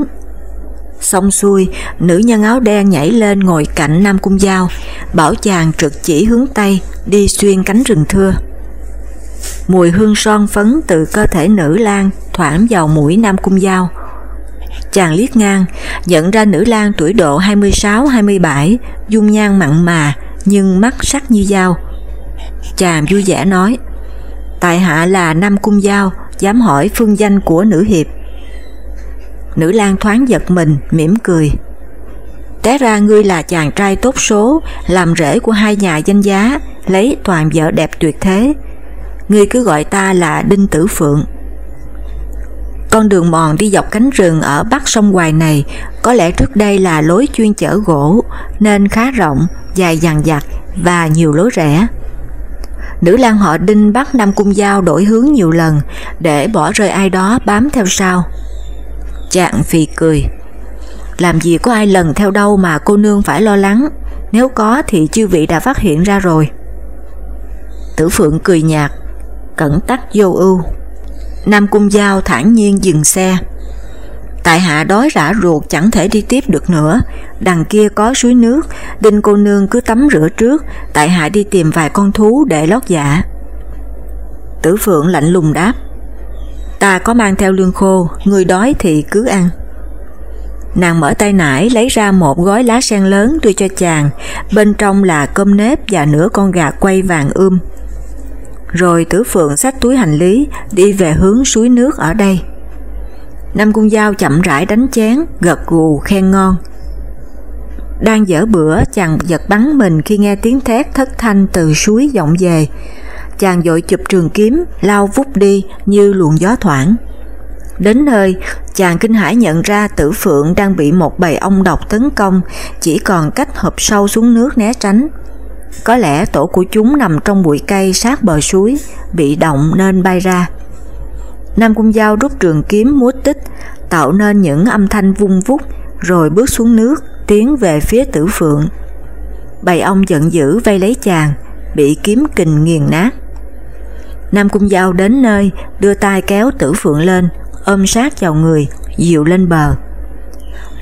Xong xuôi, nữ nhân áo đen nhảy lên ngồi cạnh Nam Cung Giao, bảo chàng trực chỉ hướng Tây, đi xuyên cánh rừng thưa. Mùi hương son phấn từ cơ thể nữ lang thoảng vào mũi Nam Cung Giao. Chàng liếc ngang, nhận ra nữ lang tuổi độ 26-27, dung nhan mặn mà, nhưng mắt sắc như dao. Chàng vui vẻ nói, Tại hạ là Nam Cung Giao, dám hỏi phương danh của nữ hiệp. Nữ lang thoáng giật mình, mỉm cười. Té ra ngươi là chàng trai tốt số, làm rễ của hai nhà danh giá, lấy toàn vợ đẹp tuyệt thế. Ngươi cứ gọi ta là Đinh Tử Phượng. Con đường mòn đi dọc cánh rừng ở bắc sông Hoài này có lẽ trước đây là lối chuyên chở gỗ nên khá rộng, dài dằng dặc và nhiều lối rẽ. Nữ lang họ Đinh bắt Nam Cung Giao đổi hướng nhiều lần để bỏ rơi ai đó bám theo sau. Chạng phì cười. Làm gì có ai lần theo đâu mà cô nương phải lo lắng, nếu có thì chư vị đã phát hiện ra rồi. Tử Phượng cười nhạt, cẩn tắc vô ưu. Nam Cung Giao thản nhiên dừng xe. Tại hạ đói rã ruột chẳng thể đi tiếp được nữa, đằng kia có suối nước, đinh cô nương cứ tắm rửa trước, tại hạ đi tìm vài con thú để lót dạ. Tử Phượng lạnh lùng đáp, ta có mang theo lương khô, người đói thì cứ ăn. Nàng mở tay nải lấy ra một gói lá sen lớn đưa cho chàng, bên trong là cơm nếp và nửa con gà quay vàng ươm. Rồi tử phượng xách túi hành lý đi về hướng suối nước ở đây. Nam Cung Giao chậm rãi đánh chén, gật gù khen ngon. Đang dở bữa chàng giật bắn mình khi nghe tiếng thét thất thanh từ suối vọng về. Chàng dội chụp trường kiếm, lao vút đi như luồng gió thoảng. Đến nơi, chàng kinh hãi nhận ra tử phượng đang bị một bầy ong độc tấn công, chỉ còn cách hợp sâu xuống nước né tránh. Có lẽ tổ của chúng nằm trong bụi cây sát bờ suối, bị động nên bay ra. Nam Cung Giao rút trường kiếm múa tích, tạo nên những âm thanh vung vút, rồi bước xuống nước, tiến về phía tử phượng. Bầy ong giận dữ vây lấy chàng, bị kiếm kình nghiền nát. Nam Cung Giao đến nơi, đưa tay kéo tử phượng lên, ôm sát vào người, dịu lên bờ.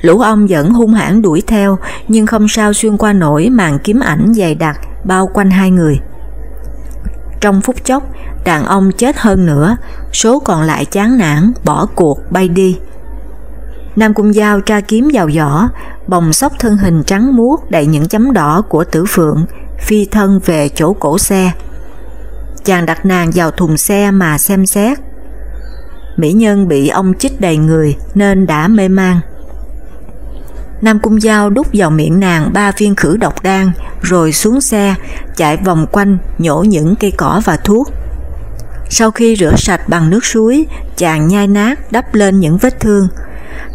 Lũ ong vẫn hung hãn đuổi theo, nhưng không sao xuyên qua nổi màn kiếm ảnh dày đặc bao quanh hai người. Trong phút chốc, đàn ông chết hơn nữa, số còn lại chán nản, bỏ cuộc, bay đi. Nam Cung Giao tra kiếm vào giỏ bồng sóc thân hình trắng muốt đầy những chấm đỏ của tử phượng, phi thân về chỗ cổ xe. Chàng đặt nàng vào thùng xe mà xem xét. Mỹ nhân bị ông chích đầy người nên đã mê man. Nam Cung Giao đút vào miệng nàng ba viên khử độc đan rồi xuống xe, chạy vòng quanh nhổ những cây cỏ và thuốc. Sau khi rửa sạch bằng nước suối, chàng nhai nát đắp lên những vết thương.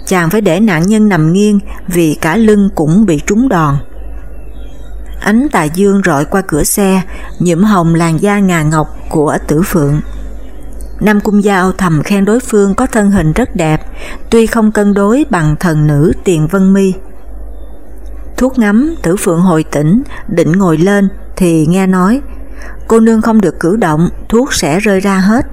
Chàng phải để nạn nhân nằm nghiêng vì cả lưng cũng bị trúng đòn. Ánh tà dương rọi qua cửa xe, nhuộm hồng làn da ngà ngọc của tử phượng. Nam Cung Giao thầm khen đối phương có thân hình rất đẹp, tuy không cân đối bằng thần nữ Tiền Vân Mi. Thuốc ngắm, tử phượng hồi tỉnh, định ngồi lên thì nghe nói cô nương không được cử động, thuốc sẽ rơi ra hết.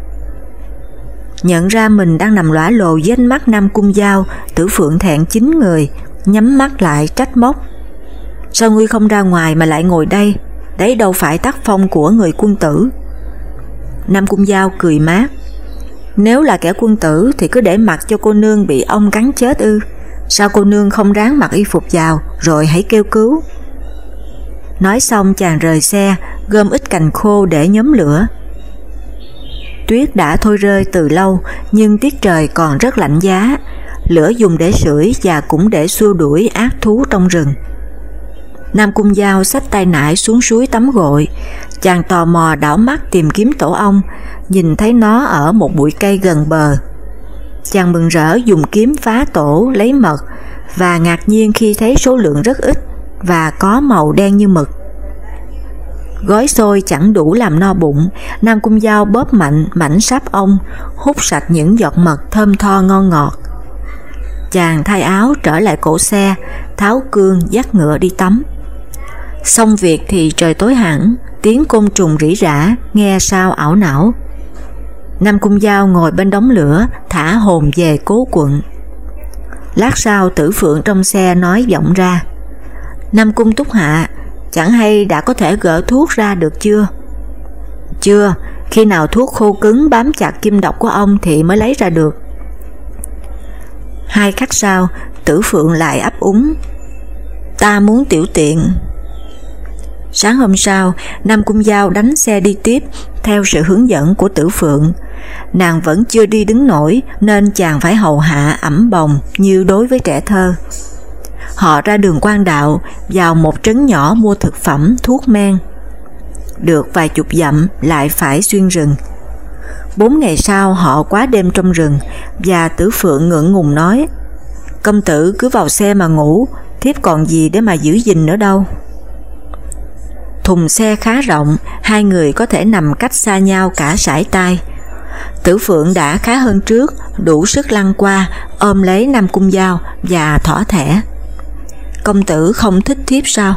Nhận ra mình đang nằm lõa lồ với mắt Nam Cung Giao, tử phượng thẹn chín người, nhắm mắt lại trách móc. Sao ngươi không ra ngoài mà lại ngồi đây? Đấy đâu phải tác phong của người quân tử. Nam Cung Giao cười mát. Nếu là kẻ quân tử thì cứ để mặc cho cô nương bị ông cắn chết ư. Sao cô nương không ráng mặc y phục vào rồi hãy kêu cứu. Nói xong chàng rời xe, gom ít cành khô để nhóm lửa. Tuyết đã thôi rơi từ lâu nhưng tiết trời còn rất lạnh giá, lửa dùng để sưởi và cũng để xua đuổi ác thú trong rừng. Nam Cung Giao xách tay nải xuống suối tắm gội, chàng tò mò đảo mắt tìm kiếm tổ ong, nhìn thấy nó ở một bụi cây gần bờ. Chàng mừng rỡ dùng kiếm phá tổ lấy mật và ngạc nhiên khi thấy số lượng rất ít và có màu đen như mực. Gói xôi chẳng đủ làm no bụng, Nam Cung Giao bóp mạnh mảnh sáp ong hút sạch những giọt mật thơm tho ngon ngọt. Chàng thay áo trở lại cổ xe, tháo cương dắt ngựa đi tắm. Xong việc thì trời tối hẳn, tiếng côn trùng rỉ rả, nghe sao ảo não. Nam Cung Giao ngồi bên đống lửa, thả hồn về cố quận. Lát sau tử phượng trong xe nói giọng ra, Nam Cung Túc Hạ, chẳng hay đã có thể gỡ thuốc ra được chưa? Chưa, khi nào thuốc khô cứng bám chặt kim độc của ông thì mới lấy ra được. Hai khắc sau, tử phượng lại ấp úng. Ta muốn tiểu tiện. Sáng hôm sau, Nam Cung Giao đánh xe đi tiếp theo sự hướng dẫn của tử phượng. Nàng vẫn chưa đi đứng nổi nên chàng phải hầu hạ ẩm bồng như đối với trẻ thơ. Họ ra đường quan đạo, vào một trấn nhỏ mua thực phẩm, thuốc men. Được vài chục dặm lại phải xuyên rừng. Bốn ngày sau họ quá đêm trong rừng và tử phượng ngưỡng ngùng nói Công tử cứ vào xe mà ngủ, thiếp còn gì để mà giữ gìn nữa đâu. Thùng xe khá rộng, hai người có thể nằm cách xa nhau cả sải tay. Tử Phượng đã khá hơn trước, đủ sức lăn qua, ôm lấy Nam Cung Giao và thỏa thẻ. Công tử không thích thiếp sao?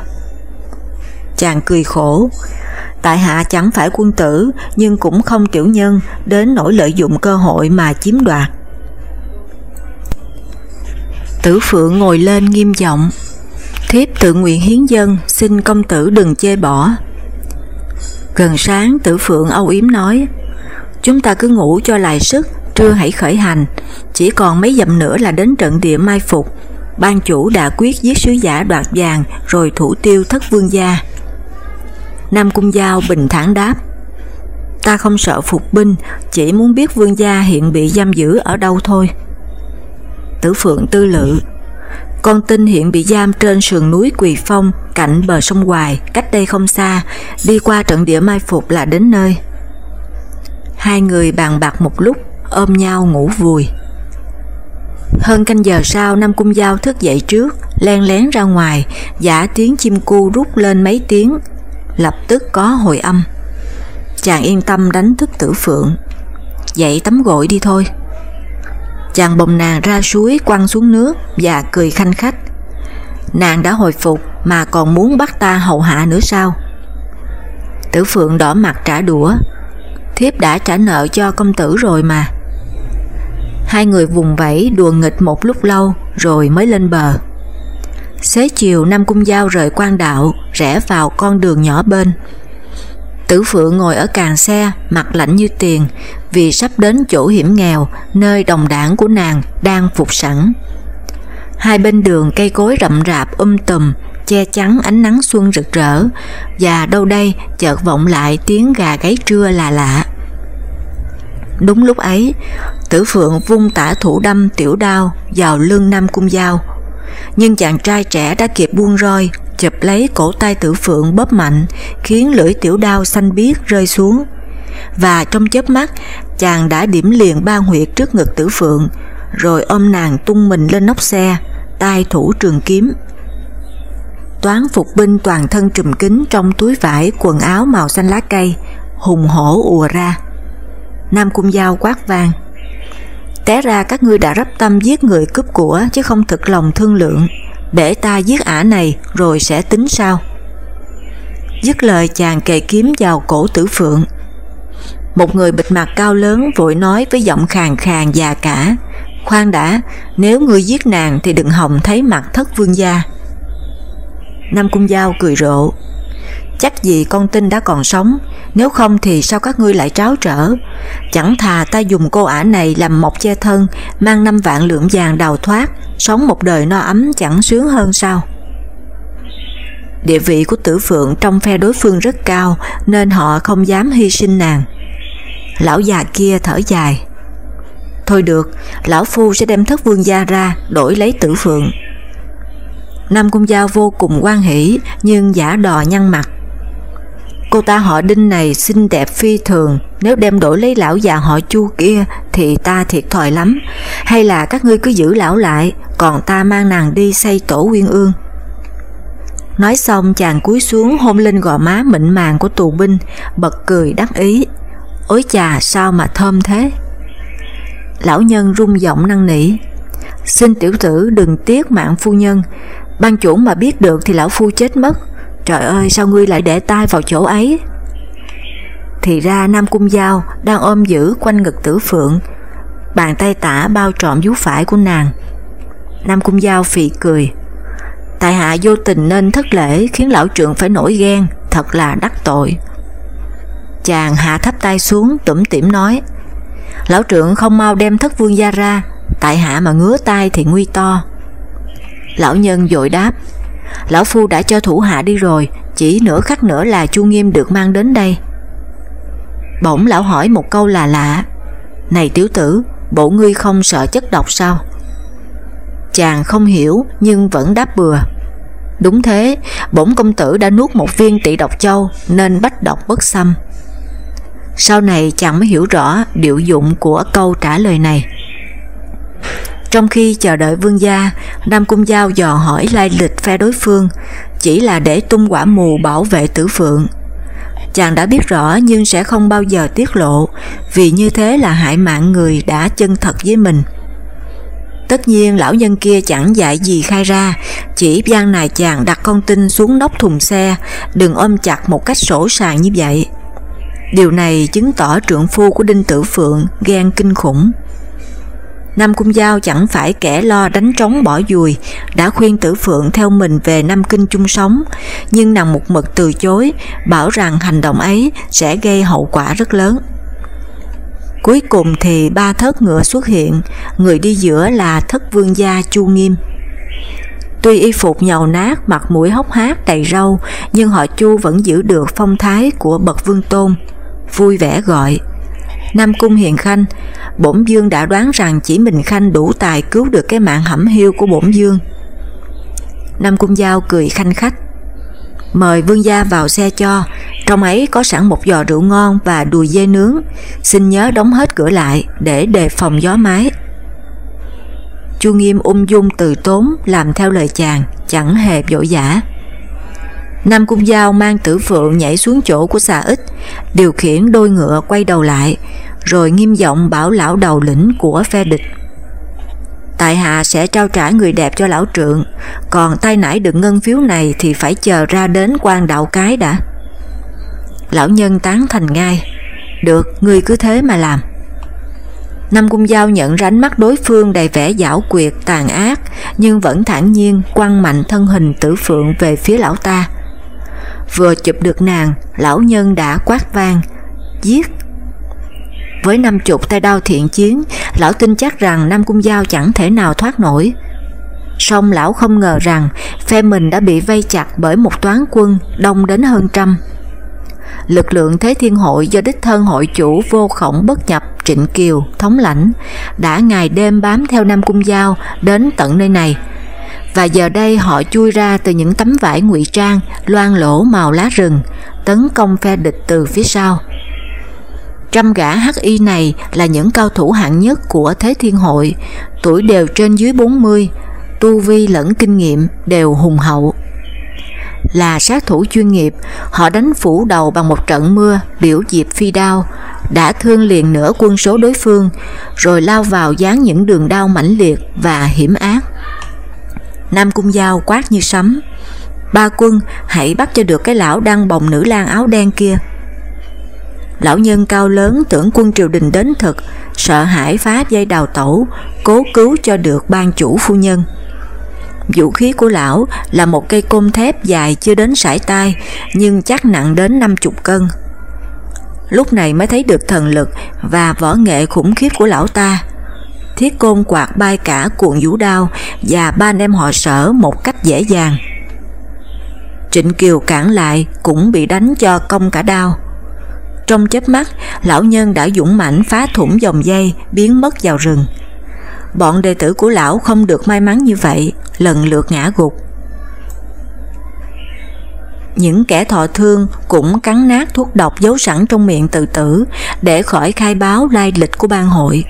Chàng cười khổ, tại hạ chẳng phải quân tử nhưng cũng không tiểu nhân đến nỗi lợi dụng cơ hội mà chiếm đoạt. Tử Phượng ngồi lên nghiêm giọng, thiếp tự nguyện hiến dân, xin công tử đừng chê bỏ. Gần sáng Tử Phượng âu yếm nói, chúng ta cứ ngủ cho lại sức, trưa hãy khởi hành, chỉ còn mấy dặm nữa là đến trận địa mai phục. Ban chủ đã quyết giết sứ giả đoạt vàng rồi thủ tiêu thất vương gia. Nam Cung Giao bình thản đáp, ta không sợ phục binh, chỉ muốn biết vương gia hiện bị giam giữ ở đâu thôi. Tử Phượng tư lự con tin hiện bị giam trên sườn núi Quỳ Phong cạnh bờ sông Hoài, cách đây không xa, đi qua trận địa mai phục là đến nơi. Hai người bàn bạc một lúc, ôm nhau ngủ vùi. Hơn canh giờ sau Nam Cung Giao thức dậy trước, len lén ra ngoài, giả tiếng chim cu rút lên mấy tiếng, lập tức có hồi âm. Chàng yên tâm đánh thức tử phượng. Dậy tắm gội đi thôi. Chàng bồng nàng ra suối quăng xuống nước và cười khanh khách. Nàng đã hồi phục mà còn muốn bắt ta hậu hạ nữa sao? Tử Phượng đỏ mặt trả đũa. Thiếp đã trả nợ cho công tử rồi mà. Hai người vùng vẫy đùa nghịch một lúc lâu rồi mới lên bờ. Xế chiều Nam Cung Giao rời quan đạo, rẽ vào con đường nhỏ bên. Tử Phượng ngồi ở càng xe, mặt lạnh như tiền, vì sắp đến chỗ hiểm nghèo, nơi đồng đảng của nàng đang phục sẵn. Hai bên đường cây cối rậm rạp um tùm, che chắn ánh nắng xuân rực rỡ, và đâu đây chợt vọng lại tiếng gà gáy trưa là lạ. Đúng lúc ấy, tử phượng vung tả thủ đâm tiểu đao vào lưng Nam Cung Giao, nhưng chàng trai trẻ đã kịp buông roi, chụp lấy cổ tay tử phượng bóp mạnh, khiến lưỡi tiểu đao xanh biếc rơi xuống. Và trong chớp mắt, chàng đã điểm liền ba huyệt trước ngực tử phượng, rồi ôm nàng tung mình lên nóc xe, tay thủ trường kiếm. Toán phục binh toàn thân trùm kính trong túi vải quần áo màu xanh lá cây, hùng hổ ùa ra. Nam Cung Giao quát vang. Té ra các ngươi đã rắp tâm giết người cướp của chứ không thực lòng thương lượng, để ta giết ả này rồi sẽ tính sao. Dứt lời chàng kề kiếm vào cổ tử phượng. Một người bịt mặt cao lớn vội nói với giọng khàn khàn già cả, khoan đã, nếu ngươi giết nàng thì đừng hòng thấy mặt thất vương gia. Nam Cung Giao cười rộ, chắc gì con tin đã còn sống, nếu không thì sao các ngươi lại tráo trở? Chẳng thà ta dùng cô ả này làm mộc che thân, mang năm vạn lượng vàng đào thoát, sống một đời no ấm chẳng sướng hơn sao? Địa vị của tử phượng trong phe đối phương rất cao nên họ không dám hy sinh nàng. Lão già kia thở dài. Thôi được, lão phu sẽ đem thất vương gia ra đổi lấy tử phượng. Nam Cung Giao vô cùng quan hỷ nhưng giả đò nhăn mặt cô ta họ đinh này xinh đẹp phi thường, nếu đem đổi lấy lão già họ chu kia thì ta thiệt thòi lắm, hay là các ngươi cứ giữ lão lại, còn ta mang nàng đi xây tổ quyên ương. Nói xong chàng cúi xuống hôn lên gò má mịn màng của tù binh, bật cười đắc ý. Ôi chà sao mà thơm thế? Lão nhân rung giọng năn nỉ. Xin tiểu tử đừng tiếc mạng phu nhân, ban chủ mà biết được thì lão phu chết mất. Trời ơi sao ngươi lại để tay vào chỗ ấy? Thì ra Nam Cung Giao đang ôm giữ quanh ngực tử phượng, bàn tay tả bao trọn vú phải của nàng. Nam Cung Giao phì cười. Tại hạ vô tình nên thất lễ khiến lão trượng phải nổi ghen, thật là đắc tội. Chàng hạ thấp tay xuống tủm tỉm nói Lão trượng không mau đem thất vương gia ra Tại hạ mà ngứa tay thì nguy to Lão nhân dội đáp Lão phu đã cho thủ hạ đi rồi, Chỉ nửa khắc nữa là chu nghiêm được mang đến đây. Bỗng lão hỏi một câu là lạ, Này tiểu tử, Bộ ngươi không sợ chất độc sao? Chàng không hiểu Nhưng vẫn đáp bừa, Đúng thế, Bổn công tử đã nuốt một viên tỷ độc châu Nên bách độc bất xâm. Sau này chàng mới hiểu rõ Điệu dụng của câu trả lời này trong khi chờ đợi vương gia, Nam Cung Giao dò hỏi lai lịch phe đối phương, chỉ là để tung quả mù bảo vệ tử phượng. Chàng đã biết rõ nhưng sẽ không bao giờ tiết lộ, vì như thế là hại mạng người đã chân thật với mình. Tất nhiên lão nhân kia chẳng dạy gì khai ra, chỉ gian này chàng đặt con tin xuống nóc thùng xe, đừng ôm chặt một cách sổ sàng như vậy. Điều này chứng tỏ trưởng phu của Đinh Tử Phượng ghen kinh khủng. Nam Cung Giao chẳng phải kẻ lo đánh trống bỏ dùi, đã khuyên Tử Phượng theo mình về Nam Kinh chung sống, nhưng nàng một mực từ chối, bảo rằng hành động ấy sẽ gây hậu quả rất lớn. Cuối cùng thì ba thất ngựa xuất hiện, người đi giữa là thất vương gia Chu Nghiêm. Tuy y phục nhầu nát, mặt mũi hốc hác đầy râu, nhưng họ Chu vẫn giữ được phong thái của bậc vương tôn, vui vẻ gọi. Nam Cung Hiền Khanh, bổn dương đã đoán rằng chỉ mình Khanh đủ tài cứu được cái mạng hẩm hiu của bổn dương. Nam Cung Giao cười khanh khách. Mời vương gia vào xe cho, trong ấy có sẵn một giò rượu ngon và đùi dê nướng, xin nhớ đóng hết cửa lại để đề phòng gió mái. Chu Nghiêm ung dung từ tốn làm theo lời chàng, chẳng hề vội vã. Nam Cung Giao mang tử phượng nhảy xuống chỗ của xà ích, điều khiển đôi ngựa quay đầu lại, rồi nghiêm giọng bảo lão đầu lĩnh của phe địch. Tại hạ sẽ trao trả người đẹp cho lão trượng, còn tay nải được ngân phiếu này thì phải chờ ra đến quan đạo cái đã. Lão nhân tán thành ngay, được, người cứ thế mà làm. Nam Cung Giao nhận ra ánh mắt đối phương đầy vẻ giảo quyệt, tàn ác, nhưng vẫn thản nhiên quăng mạnh thân hình tử phượng về phía lão ta. Vừa chụp được nàng, lão nhân đã quát vang, giết. Với năm chục tay đao thiện chiến, lão tin chắc rằng Nam Cung Giao chẳng thể nào thoát nổi. Song lão không ngờ rằng phe mình đã bị vây chặt bởi một toán quân đông đến hơn trăm. Lực lượng Thế Thiên Hội do đích thân hội chủ vô khổng bất nhập Trịnh Kiều, thống lãnh, đã ngày đêm bám theo Nam Cung Giao đến tận nơi này, và giờ đây họ chui ra từ những tấm vải ngụy trang loang lỗ màu lá rừng, tấn công phe địch từ phía sau. Trăm gã hắc y này là những cao thủ hạng nhất của Thế Thiên Hội, tuổi đều trên dưới 40, tu vi lẫn kinh nghiệm đều hùng hậu. Là sát thủ chuyên nghiệp, họ đánh phủ đầu bằng một trận mưa biểu diệp phi đao, đã thương liền nửa quân số đối phương, rồi lao vào dán những đường đao mãnh liệt và hiểm ác. Nam Cung Giao quát như sấm. Ba quân hãy bắt cho được cái lão đang bồng nữ lang áo đen kia. Lão nhân cao lớn tưởng quân triều đình đến thật, sợ hãi phá dây đào tẩu, cố cứu cho được ban chủ phu nhân. Vũ khí của lão là một cây côn thép dài chưa đến sải tay, nhưng chắc nặng đến 50 cân. Lúc này mới thấy được thần lực và võ nghệ khủng khiếp của lão ta thiết côn quạt bay cả cuộn vũ đao và ba anh em họ sở một cách dễ dàng. Trịnh Kiều cản lại cũng bị đánh cho công cả đao. Trong chớp mắt, lão nhân đã dũng mãnh phá thủng dòng dây biến mất vào rừng. Bọn đệ tử của lão không được may mắn như vậy, lần lượt ngã gục. những kẻ thọ thương cũng cắn nát thuốc độc giấu sẵn trong miệng tự tử để khỏi khai báo lai lịch của ban hội.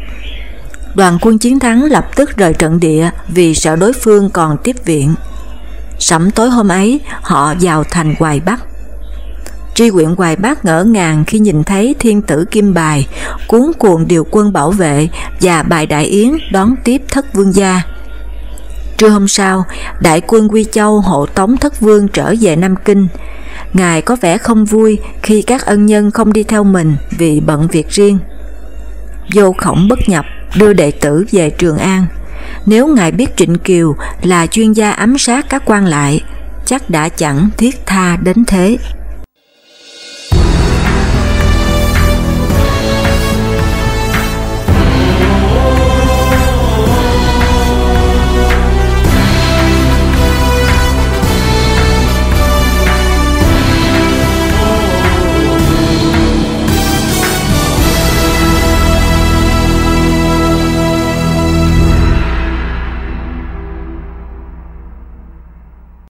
Đoàn quân chiến thắng lập tức rời trận địa vì sợ đối phương còn tiếp viện. Sẩm tối hôm ấy, họ vào thành Hoài Bắc. Tri huyện Hoài Bắc ngỡ ngàng khi nhìn thấy thiên tử Kim Bài cuốn cuồng điều quân bảo vệ và bài đại yến đón tiếp thất vương gia. Trưa hôm sau, đại quân Quy Châu hộ tống thất vương trở về Nam Kinh. Ngài có vẻ không vui khi các ân nhân không đi theo mình vì bận việc riêng. Vô khổng bất nhập đưa đệ tử về Trường An. Nếu ngài biết Trịnh Kiều là chuyên gia ám sát các quan lại, chắc đã chẳng thiết tha đến thế.